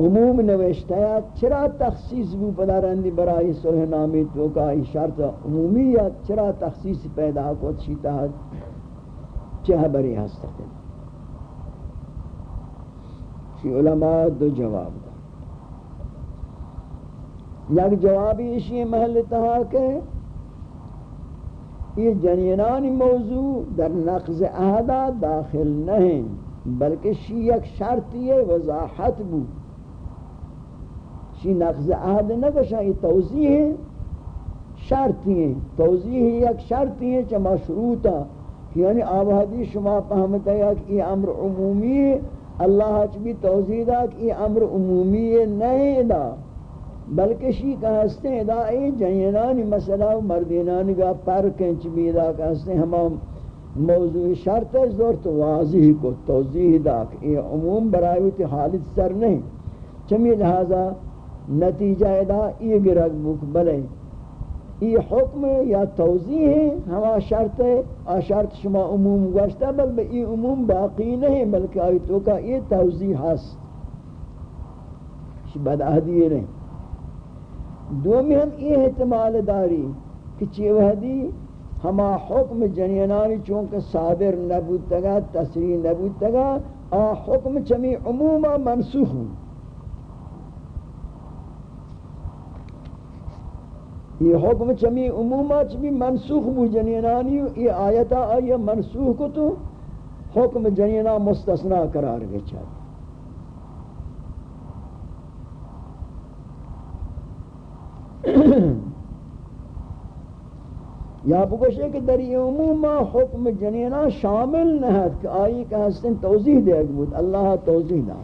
عموم نوشتہ ہے، چرا تخصیص بو پدارندی برائی صلح نامی تو کا شرط عمومیت چرا تخصیص پیدا کو چیتا ہے؟ چہ بری ہستا ہے شی علماء دو جواب دا یک جوابی اسی محل تہا کہ یہ جنینانی موضوع در نقض عہدہ داخل نہیں، بلکہ شی یک شرطی وضاحت بود شی نقض عہد نہ بشا یہ توضیح شرطی ہیں۔ توضیح یک شرطی ہیں چما شروطا یعنی آبادی شما فهمتا ہے کہ یہ امر عمومی ہے۔ اللہ چ بھی توضیح دا کہ یہ امر عمومی نہیں دا۔ بلکہ شی کہستے دا، اے جنینانی مسئلہ و مردینانی کا پر کنچ بھی دا کہستے ہم موضوع شرط ہے، زور تو واضح کو توضیح دا کہ یہ عموم برایوت حالت سر نہیں۔ چمی لہذا نتیجہ ادا یہ گرگ بک بلے یہ حکم یا توضیح ہے؟ ہما شرط ہے۔ آ شرط شما عموم گوشتا بل بے یہ عموم باقی نہیں بلکہ آئی تو کا یہ توضیح ہست۔ بد عہدی نہیں دومی ہم یہ احتمال داری کہ چی وحدی ہما حکم جنینانی چونکہ صادر نبودتگا تصریح نبودتگا آ حکم چمی عموما منسوخ ہوں۔ یہ حکم چمی عموما چمی منسوخ بو جنینانی یہ آیتا آیا منسوخ کو تو حکم جنینا مستثنا قرار گئے چاہتے *clears throat* یا بگوشے کہ در عموما حکم جنینا شامل نہ ہے کہ آئی کہ ہستن توضیح دے گا اللہ توضیح دا۔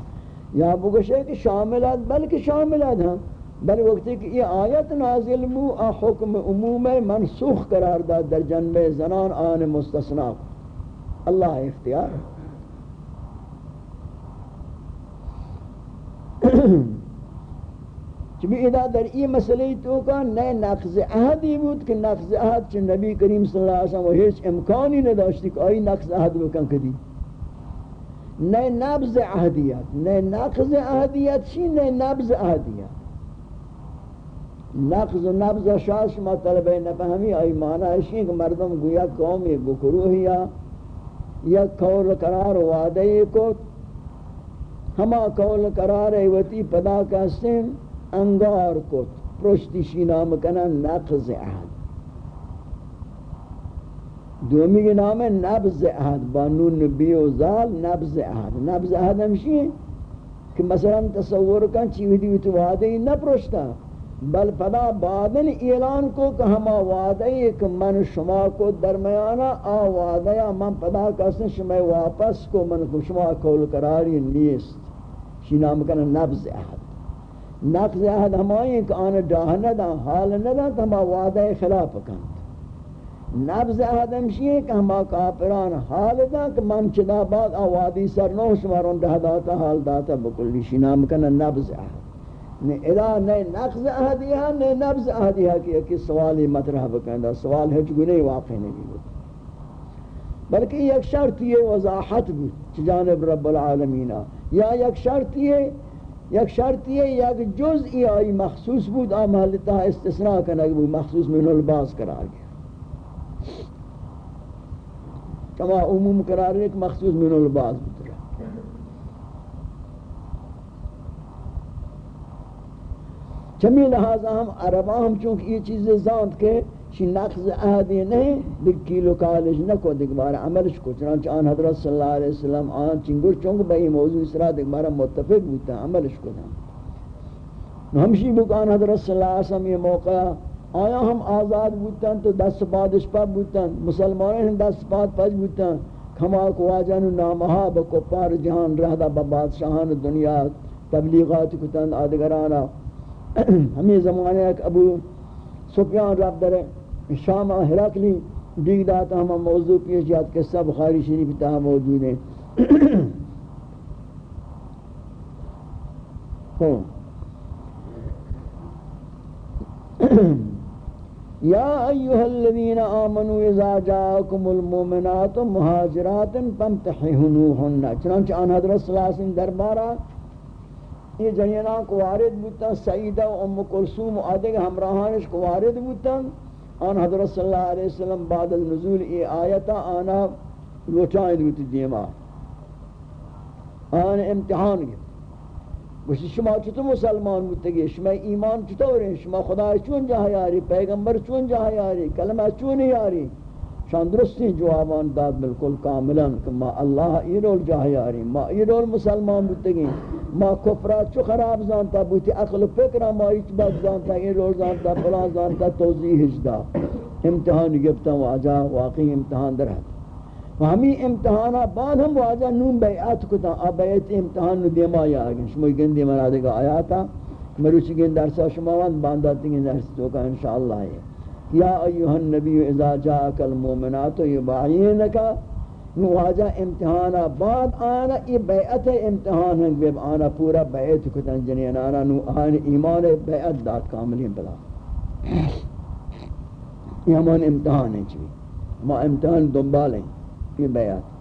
یا بگوشے کہ شاملات، بلکہ شاملات ہیں بل وقتی کہ یہ آیت نازل مو آ حکم عموم منسوخ قرار داد در جنب زنان آن مستثنا. اللہ اختیار. *coughs* چبی ادا در ای مسئلہ تو کا نئے نقض عہدی بود کہ نقض عہد چھ نبی کریم صلی اللہ علیہ وسلم و ہیچ امکانی نداشتی کہ آئی نقض عہد بکن کدی. نئے نبض عہدیت، نئے نقض عہدیت چی نئے نبض عہدیت؟ نقض نبض شاش ما طلبہ نفہمی آئی معنی ہے کہ مردم گویا قوم یہ یا یا کول قرار وعدے کو ہما کول قرار ایوتی پدا کسیم انگار کت. پرشتی شینام کنا نقض عہد دومی کے نام ہے نبض عہد بانون نبی و زال نبض عہد نبض عہد ہمشی ہے کہ مثلا تصور کن چیوی دیوی تو وعدے ہی نہ پرشتا بل پدا بعدن اعلان کو کہ ہما وعدے کہ من شما کو درمیانا آ وعدے من پدا کسن شما واپس کو من کو شما کول قراری نیست۔ شینام کنا نبض عہد نقض عہد ہمائی کہ آن ڈاہ ندا، حال ندا تو ہما وعدہ خلاف کند۔ نبض عہد ہمشی ہے کہ ہما کافران حال دا کہ من چدا بعد آوادی سر نو شمارون ڈاہ داتا، حال داتا، بکلی۔ شنام کنا نبض عہد نے ادا نئے نقض عہدی ہے نئے نبض عہدی ہے کہ ایک سوالی مطرح بکندہ سوال ہے چگنے واقع نہیں بود. بلکہ یک شرط یہ وضاحت بود جانب رب العالمین۔ یا یک شرط یہ، یک شرطی ہے یک جزئی آئی مخصوص بود آ محلتا استثناء کنگ بود، مخصوص من الباس قرار گیا. کما عموم قرار ایک مخصوص من الباس بود. رہا چمی لہذا ہم عربا ہم، چونکہ یہ چیزیں زاند کے شی نقض عہدی نہیں دیکھ کیلو کالج نکو دیکھ بارا عملش کو، چنانچہ آن حضرت صلی اللہ علیہ وسلم، آن چنگر چونک بئی موضوع اسرا دیکھ بارا متفق بوتا عملش کو دا ہمشی بک آن حضرت صلی اللہ علیہ وسلم یہ موقع، آیا ہم آزاد بوتن تو دست پادش پا بوتن مسلمانیں ہم دست پاد پاس بوتن کھما کو آجانو نامہا بکپار جہان رہ دا بادشاہان دنیا تبلیغات کتن آدگرانا۔ *clears throat* ہمیں زمانے ایک ابو سفیان رب در شام ہرکلی دیگ داتا ہم موضوع پیش جات کے سب بخاری شریف تا موجود ہیں۔ *clears throat* ہاں۔ *clears throat* یا ایوہ الذین آمنوا اذا جاکم المومنات مہاجرات فامتحنوہن چنانچہ آن حضرت صلی اللہ علیہ وسلم دربارہ یہ جنیناں کو وارد بوتا سعیدہ و ام کلثوم و آدھے ہمراہانش کو وارد بوتا آن حضرت صلی اللہ علیہ وسلم بعد النزول ای آیتا آنا لوٹائیں بوتا دیما۔ آن امتحان گیا۔ گوشتی شما چطور مسلمان بوتا گیا شما ایمان چطور ہیں؟ شما خدا چون جہاں یاری، پیغمبر چون جہاں یاری، کلمہ چون یاری؟ شان درستی جوابان داد بالکل کاملا کہ ما اللہ ای رول جاہیاری ما ای رول مسلمان بودتگی ما کفرا چو خراب زانتا بودتی عقل و فکر ما ایچ بد زانتا ای رول زانتا، فلان زانتا، توضیح دا امتحان گفتا واجہ واقعی امتحان در حد و ہمی امتحانا بعد ہم واجہ نون بیعت کتا آب بیعت امتحان نو دیما یا آگن. شما گندی مرادے گا آیاتا. مروچی گند درسا شما وان بانداتی گند تو کا انشاءاللہ ہے یا ایوہ النبی إذا جاءک المومنات یبعینک نواجہ امتحانا بعد آنا ای بیعت امتحان ہنگ بیب آنا پورا بیعت کتن جنین آنا نو آنا ایمان بیعت داد کاملین بلا۔ یہ ہمان امتحان ہیں چوی ہما امتحان دنبال ہیں یہ بیعت۔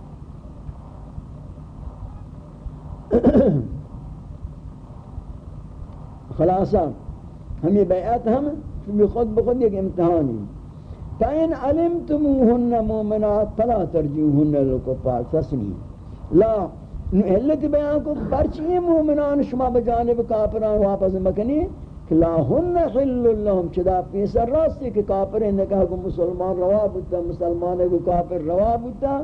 خلاصہ ہم یہ بیعت ہم چونکہ خود بخود ایک امتحانی. فَإِنْ عَلِمْتُمُوهُنَّ مُؤْمِنَاتٍ فَلَا تَرْجِعُوهُنَّ لِلْكُفَّارِ تَسْلِيمًا لا، علت بیان کو پرچی مومنان شما بجانب کافران واپس مکنی کہ لا ہن حل لهم. چدا پیسر راستی کہ کافر نے کہا کہ مسلمان روا بوتا مسلمان کو کافر روا بوتا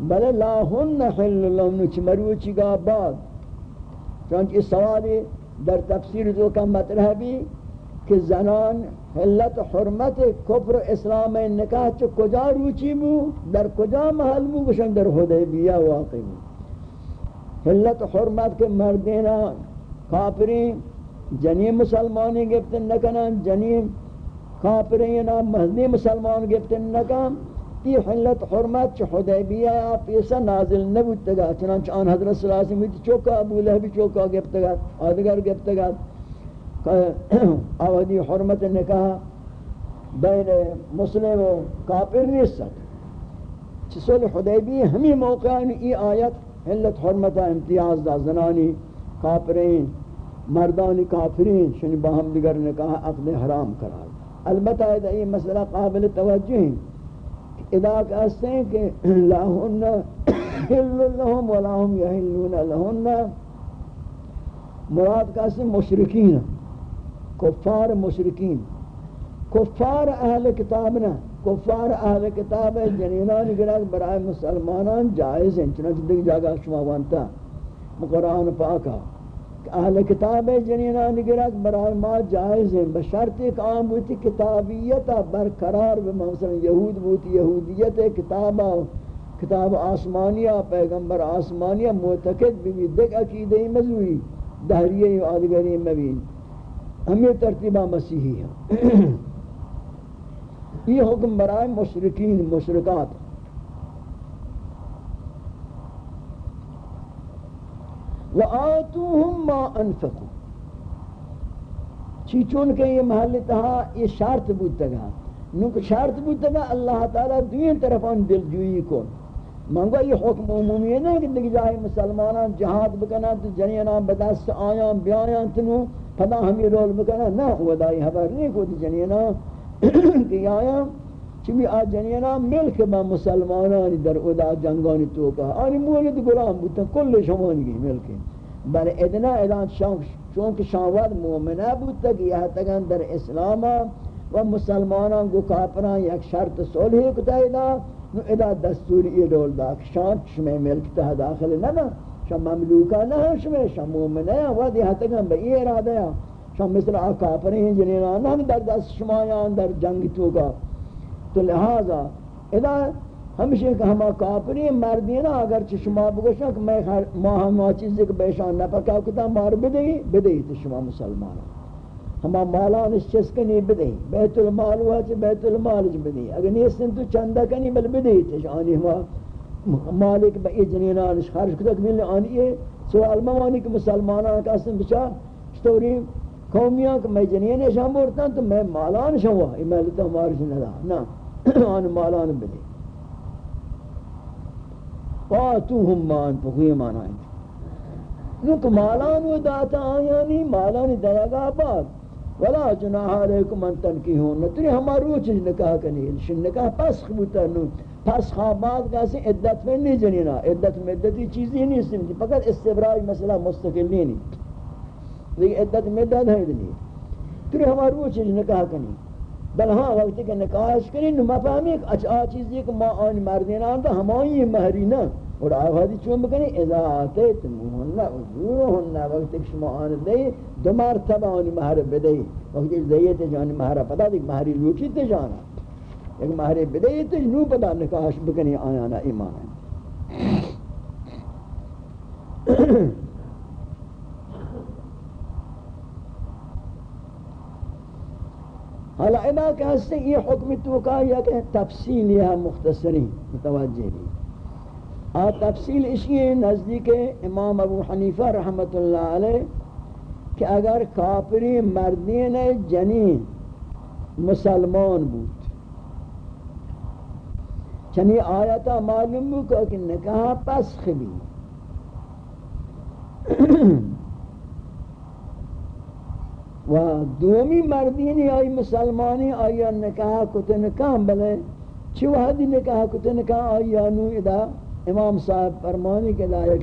بلے لا ہن حل لهم. نو چمروچی گا بعد. چونکہ اس سوالی در تفسیر جو کا مطرح مطلب بھی کہ زنان حلت حرمت کفر اسلام نکاح چو کجا روچی بو در کجا محل بو گشن در حدیبیہ واقع بو حلت حرمت کے مردینا کافری جنی مسلمانی گفتن نکنن، جنی کافرینا مہدی مسلمان گفتن نکن، تی حلت حرمت چ حدیبیہ پیسا نازل نبوت تگا، چنانچہ آن حضرت صلی اللہ علیہ وسلم چوکا، ابو لہبی چوکا گفتگا، آدگر گفتگا۔ *clears throat* آوہدی حرمت نکاح بین مسلم و کافر نیست. چسول حدیبی ہمیں موقع ای آیت حلت حرمت امتیاز دا زنانی کافرین مردانی کافرین شنی باہم دیگر نکاح عقد حرام قرار البتہ یہ مسئلہ قابل توجہ ہیں ادا کہتے ہیں کہ *clears throat* لاہن حل لهم ولا هم يحلون لهن مراد کہتے ہیں مشرکین. کفار مشرکین، کفار اہل کتاب نہ، کفار اہل کتاب جنینان گرگ برائے مسلمانان جائز ہیں، چنانچہ دیکھ جاگا شما وانتا قرآن پاکا اہل کتاب جنینان گرک برای ما جائز ہیں، بشرط ایک عام بوتی کتابیتا برقرار مثلا یہود بوتی یہودیت کتابا، کتاب آسمانیہ، پیغمبر آسمانیہ، معتقد بھی دیکھ عقیدہ مزوی دہریہ آدگری مبین۔ ہمیں ترتیبہ مسیحی ہے یہ حکم برائے مشرکین، مشرکات۔ وآتوهم ما انفقوا چی چون کہ یہ محل تہا، یہ شرط بودتا گا نوک شرط بودتا گا اللہ تعالیٰ دوین طرف ان دل جوئی کو منگو یہ حکم عمومی ہے نا کہ دیکھ جائے مسلمانان جہاد بکنا تو جنینان بدست آیان بیایان تنو۔ پدا ہمی رول بکنا نا ودائی حبر نہیں کو جنینان *clears throat* کہ آیان چمی آ جنینان ملک با مسلمانانی در ادا جنگانی توکا آنی مولد غلام بودتا کل شمانگی ملکی بل ادنا ادان چونکہ شانواد مومنہ بودتا کہ یہ تگن در اسلام و مسلمانان گو کافران یک شرط صلحی کتا ادا نو ادا دستور ای دول دا. شان شمی ملک تا داخل نبا شان مملوکا نہ شمی شان مومنہ و دی ہتگن با ای ارادہ شان مثل آ کافرین جنینان ہم در دست شمایان در جنگ توکا تو لہذا ادا ہمشہ کہ ہما کافری مردین اگر چھ شما بگوشن کہ میں ما ہما چیزی کہ بیشان نہ پکا کتا مار بدہی بدہی تو شما مسلمان. ہما مالان اس چیز کنی بدہی بیت المال ہوا چھ بیت المال چھ بدہی اگر نیستن تو چندہ کنی، بل بدہی تو. آنی ہما مالک با ای جنینان اس خرج کتا کہ ملی آنی یہ سوال موانی کہ مسلمانان کا اسم بچا چطوری؟ قومیاں کہ میں جنین شام بورتا تو میں مالان شوا یہ ملتا ہماری جنہ نا. *clears throat* آن مالان بدہی فاتوهم ما انفقوا مانا نوک مالان و داتا آیانی مالان درگا بعد ولا جناح علیکم ان تنکیہون نتنی ہمارو چیز نکاح کنی شن نکاح پسخ بوتا نو پس خوابات کسی عدت میں نہیں جنینا عدت میں عدتی چیزی نہیں سمجھی فقط استبرائی مسئلہ مستقل نہیں لیکن عدت میں عدت ہے دنی تری ہمارو چیز نکاح کنی۔ بل ہاں وقتی کہ نکاحش کریں نو مفہمی کہ اچھا چیز یہ کہ ما آن مردین آنتا ہمائی مہری نا۔ اور آوازی چون بکنی، اذا آتیت موہنہ اجورہنہ وقتی کہ شما آن دے دو مرتبہ آنی مہر بدے وقتی زیت جانی مہر پتا دیکھ مہری لوچی تے جانا۔ ایک مہر بدے تے نو پتا نکاحش بکنی آیانا ایمان ہے۔ حالا ادا کہ ہاں ہستے یہ حکم تو کا یا کہ تفصیل یہ مختصری، متوجہ بھی آ تفصیل اسی نزدیک امام ابو حنیفہ رحمت اللہ علیہ کہ اگر کافری مردین جنین مسلمان بود۔ چنی آیتا معلوم بود کہ نکاح پسخ بھی و دومی مردینی آئی مسلمانی آیا نکاح کتے نکاح بلے۔ چی وحدی نکاح کتے نکاح آیا نو ادا۔ امام صاحب فرمانی کے لائق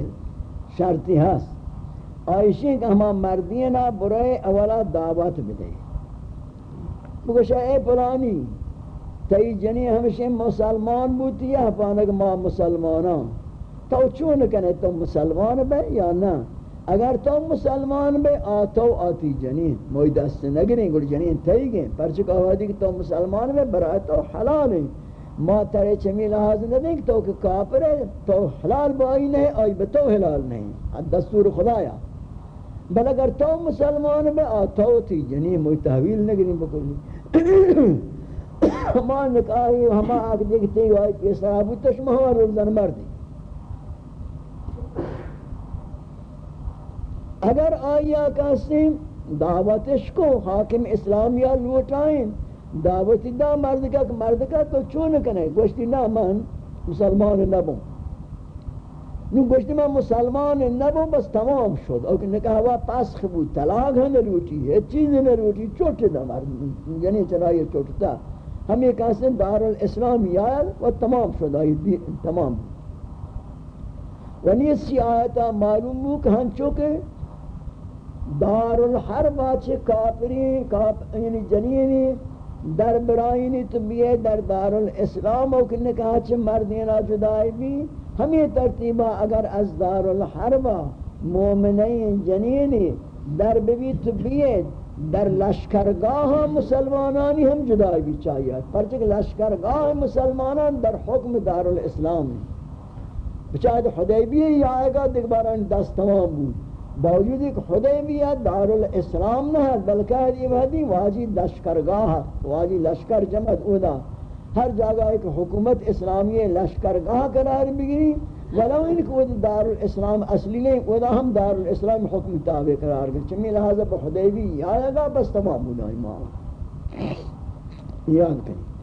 شرطی ہست آئیشی کہ ہما مردینا برائے اولا دعوت بدے۔ بگوشا اے پرانی تی جنی ہمشہ مسلمان بوتی ہے، پانک ما مسلمانان تو چون کنے تم مسلمان بے یا نا اگر تو مسلمان بے آتو آتی جنین موی دست نگریں گوڑ جنین تئی گئیں پرچک آوازی کہ تو مسلمان بے برای تو حلال ہیں۔ ما ترے چمی لحاظ ندیں کہ تو کہ کافر ہے، تو حلال بائی نہیں، آئی بے تو حلال نہیں۔ دستور خدایا۔ بل اگر تو مسلمان بے آتو آتی جنین موی تحویل نگریں بکلی۔ ہما نکاہی ہما آگ دیکھتے ہی آئی پیسر آبو تشمہ ہوا روزن مردی اگر آیا کہستیم دعوتش کو حاکم اسلامیہ لوٹائیں۔ دعوتی دا مرد کا مرد کا تو چون کنے؟ گوشتی نا من، مسلمان نبوں نو گوشتی من مسلمان نبوں بس تمام شد۔ اوک نکاح ہوا پاسخ بود، طلاق ہے نروٹی ہے، چیز نروٹی چوٹ دا مرد۔ یعنی چلا یہ چوٹتا ہم یہ کہتے ہیں دار الاسلام یاد و تمام شد تمام۔ ونی اسی آیتا معلوم ہو کہ ہم چوکے دار الحرب آچے کافری کاف یعنی جنینی، در برائنی تو بیئے در دار الاسلام او کننے کہا چھے مردینا جدائی بھی۔ ہمیں ترتیبہ اگر از دار الحرب مومنین جنینی در ببی تو بیئے در لشکرگاہ مسلمانانی ہم جدائی بھی چاہیے پرچہ کہ لشکرگاہ مسلمانان در حکم دار الاسلام بچاہت حدیبی ہی آئے گا دیکھ باران دست تمام بود. باوجود ایک حدیبیہ دار الاسلام نہ ہے بلکہ یہ وحدی واجی لشکرگاہ واجی لشکر جمعت اودا. ہر جگہ ایک حکومت اسلامی لشکرگاہ قرار بگری ولو ان کو دار الاسلام اصلی نہیں اودا ہم دار الاسلام حکم تابع قرار گئے، چمی لہذا بحدیبی آیا گا، بس تمام ہونا امام۔ یاد کریں۔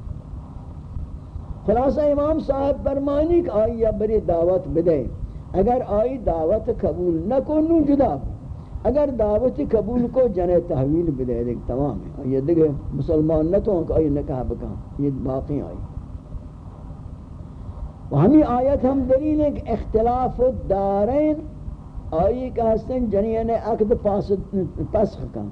خلاصہ امام صاحب فرمانی کہ آئی یا بری دعوت بدے۔ اگر آئی دعوت قبول نہ کو، نو جدا۔ اگر دعوت قبول کو جنے تحویل بدے، دیکھ تمام ہے۔ یہ دیکھ مسلمان نہ تو آئی نکاح بکا یہ باقی آئی۔ و ہمی آیت ہم دلیل ہے کہ اختلاف الدارین آئی کہ ہستن جنین عقد پسخ کا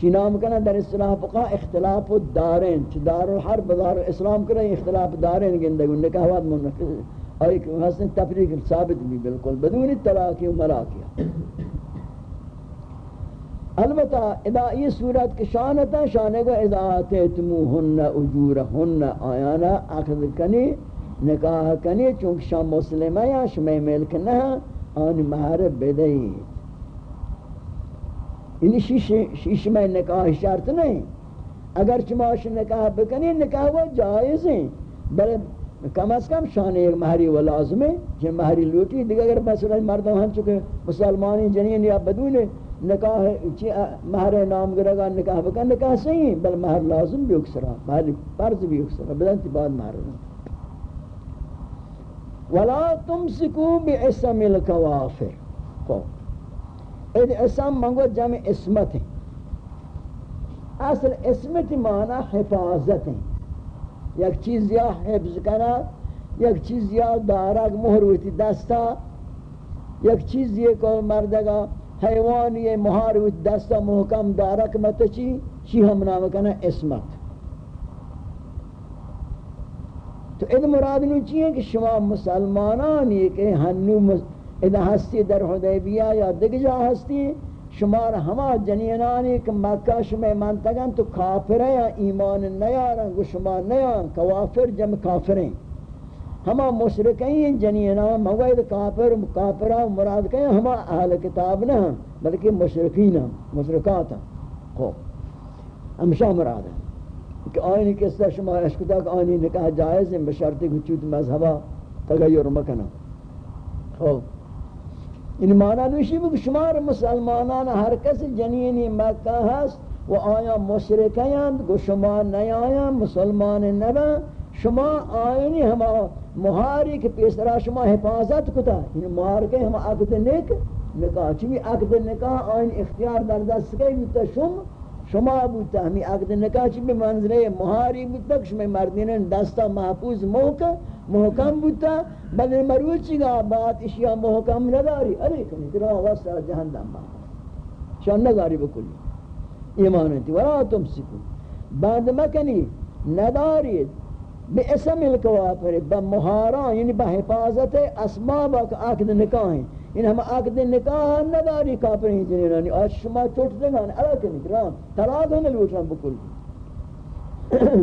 چی نام کنا در اصطلاح فقہ اختلاف الدارین چی دار الحرب دار الاسلام کرے اختلاف دارین گندگو نکاح واد منقض اور ایک حسن تفریق ثابت بھی بالکل بدون طلاقی و مراکیہ البتہ اذا یہ صورت کی شانتا شانے کو اذا آتیتموہن اجورہن آیانا اخذ کنی نکاح کنی چونکہ شام مسلمہ یا شمی ملک نہ آن مہر بدئی یعنی شیش, شیش میں نکاح شرط نہیں اگر چماش نکاح بکنی نکاح وہ جائز ہیں بلے کم از کم شان ایک مہری و لازم ہے کہ مہری لوٹی. دیگر اگر مثلا مردوں ہم چکے مسلمانی جنین یا بدون نکاح مہر نام گرگا نکاح بکا نکاح صحیح. بل مہر لازم بھی اکسرا مہر فرض بھی اکسرا بدنتی بعد مہر ولا تمسکو بعصم الكوافر کو اید اسم منگو جمع اسمت ہیں. اصل اسمت معنی حفاظت ہیں. یک چیز یا حفظ کنا، یک چیز یا دارک مہر ہوتی دستا، یک چیز یہ کو مردگا حیوان یہ مہار ہوتی دستا، محکم دارک متچی چی ہم نام کنا اسمت تو اد مراد نو چیئے کہ شما مسلمانان یہ کہ ہنو ادھا ہستی در حدیبیہ یا دگ جا ہستی شمار ہما جنینانی کہ مکہ شما منتگن تو کافر ہیں یا ایمان نیارن گو شما نیان کوافر جم کافریں ہما مشرقین جنینان موید کافر کافران مراد کہیں ہما اہل کتاب نہ بلکہ مشرقین ہیں مشرقات ہیں۔ خوب ہمشہ مراد ہیں۔ کہ آئینی کس طرح شما اشکتا کہ آئینی نکاح جائز ہیں، بشرطی کچھوت مذہبہ تغیر مکنہ۔ خوب ان یعنی معنی نوشی بھی شمار مسلمانان ہر کس جنینی مکہ ہست و آیا مشرکیاں گو شما نیایا، مسلمان نبا، شما آئینی ہما مہاری کے پیسرا شما حفاظت کتا۔ یعنی ان مہار کے ہما عقد نک نکاح چوی عقد نکاح آئین اختیار در دست کے بیتا شم شما بودتا ہمی عقد نکاح چی بمنظرے مہاری بودتا شما مردین دستا محفوظ موقع محکم بودتا بل مروچی گا بات اشیاء محکم نداری. ارے کنی ترا واسطہ جہنم با شان نداری بکلی ایمانتی ورا تم سکو بعد مکنی ندارید. بے اسم الکوافر بمہاران یعنی بحفاظت اسباب عقد نکاح ہیں ان ہم عقد نکاح نداری کافرین جنینانی یعنی آج شما چوٹ دنگان ارے کنی ترا طلاق ہنے لوٹران بکلی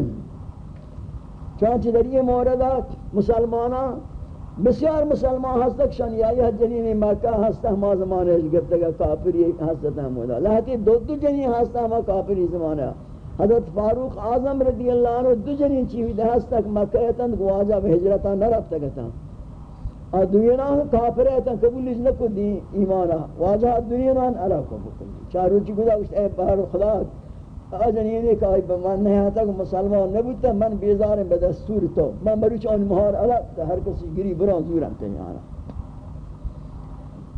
چانچہ در یہ موردات مسلمانان بسیار مسلمان ہستک شان یا یہ جنین مکہ ہستا ہما زمانے گفتگا کافری ہستا مولا لہتی دو دو جنین ہستہ ہستا ہما کافری زمانے حضرت فاروق اعظم رضی اللہ عنہ دو جنین چیوی دہست مکہ تند گواجہ بہجرتا نہ رفتا گتا اور دنیا کافر ہے تا قبول اس نہ کو دی ایمانا واجہ دنیا نہ علا کو بکل چارو چی گدا اس اے بہر خدا۔ آجنین ایک آئی بمان نہیں آتا، کہ مسلمان نبوتا من بیزار بدستور تو۔ من مروچ آن مہار علا ہر کسی گری بران زورم تنی آنا۔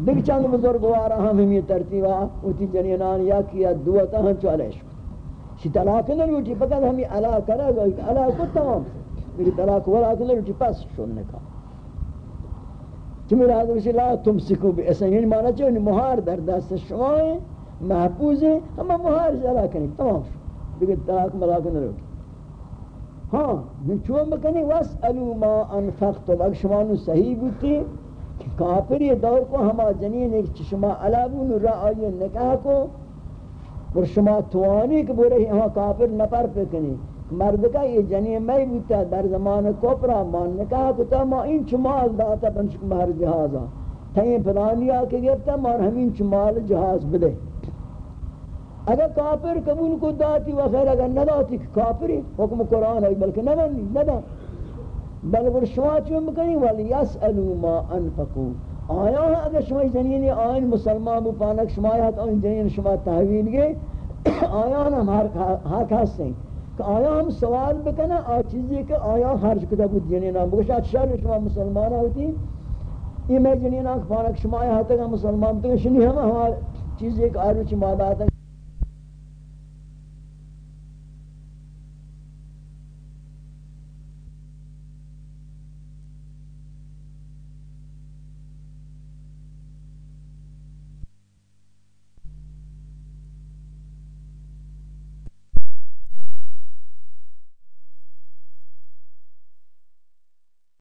دیکھ چند بزرگوارا ہم ہمی ترتیبا اوتی جنینان یا کیا دوتا ہم چو علیہ شکر شی طلاق نہ روٹی فقط ہمیں علا کرا گا علا کو تمام۔ میری طلاق ولا نہ روٹی، پس شون کا چمی راز وسی لا تم سکو بی اسن یعنی مانا چاہو مہار در دست شما ہے محفوظ ہے ہم مہار علا کریں تمام شو۔ دیکھ طلاق ملاک نہ روٹی ہاں من چون بکنی واسألو ما انفقتم۔ اگر شما نو صحیح بوتی کافر یہ دور کو، ہما جنین ایک شما علا بون رعای نکاح کو اور شما توانی کہ بورے ہاں کافر نفر پکنی مرد کا یہ جنی میں بوتا در زمان کوپرا مان نے کہا کہ تا ما این چمال داتا بنشک مہر جہازا تھیں پلانیا کہ گفتا مار ہمین چمال جہاز بدے۔ اگر کافر قبول کو داتی و اگر نداتی کہ کافری، حکم قرآن ہے، بلکہ نہ دن نہ نمانی ندا بلکہ شما چون بکنی، ولی یسألو ما انفقو۔ آیا اگر شما جنین آئین مسلمان بو پانک شما یاد آئین جنین شما تحویل گئے؟ *coughs* آیا ہم حق ہستیں کہ آیا ہم سوال بکنا آ چیزی کہ آیا خرج کتا بود جنین آم بگوشت شر شما مسلمان ہوتی یہ میں جنینا کہ پانک شما آیا یاد آتا مسلمان، تو شنی ہم ہمارے چیزی کہ آروچی مادہ آتا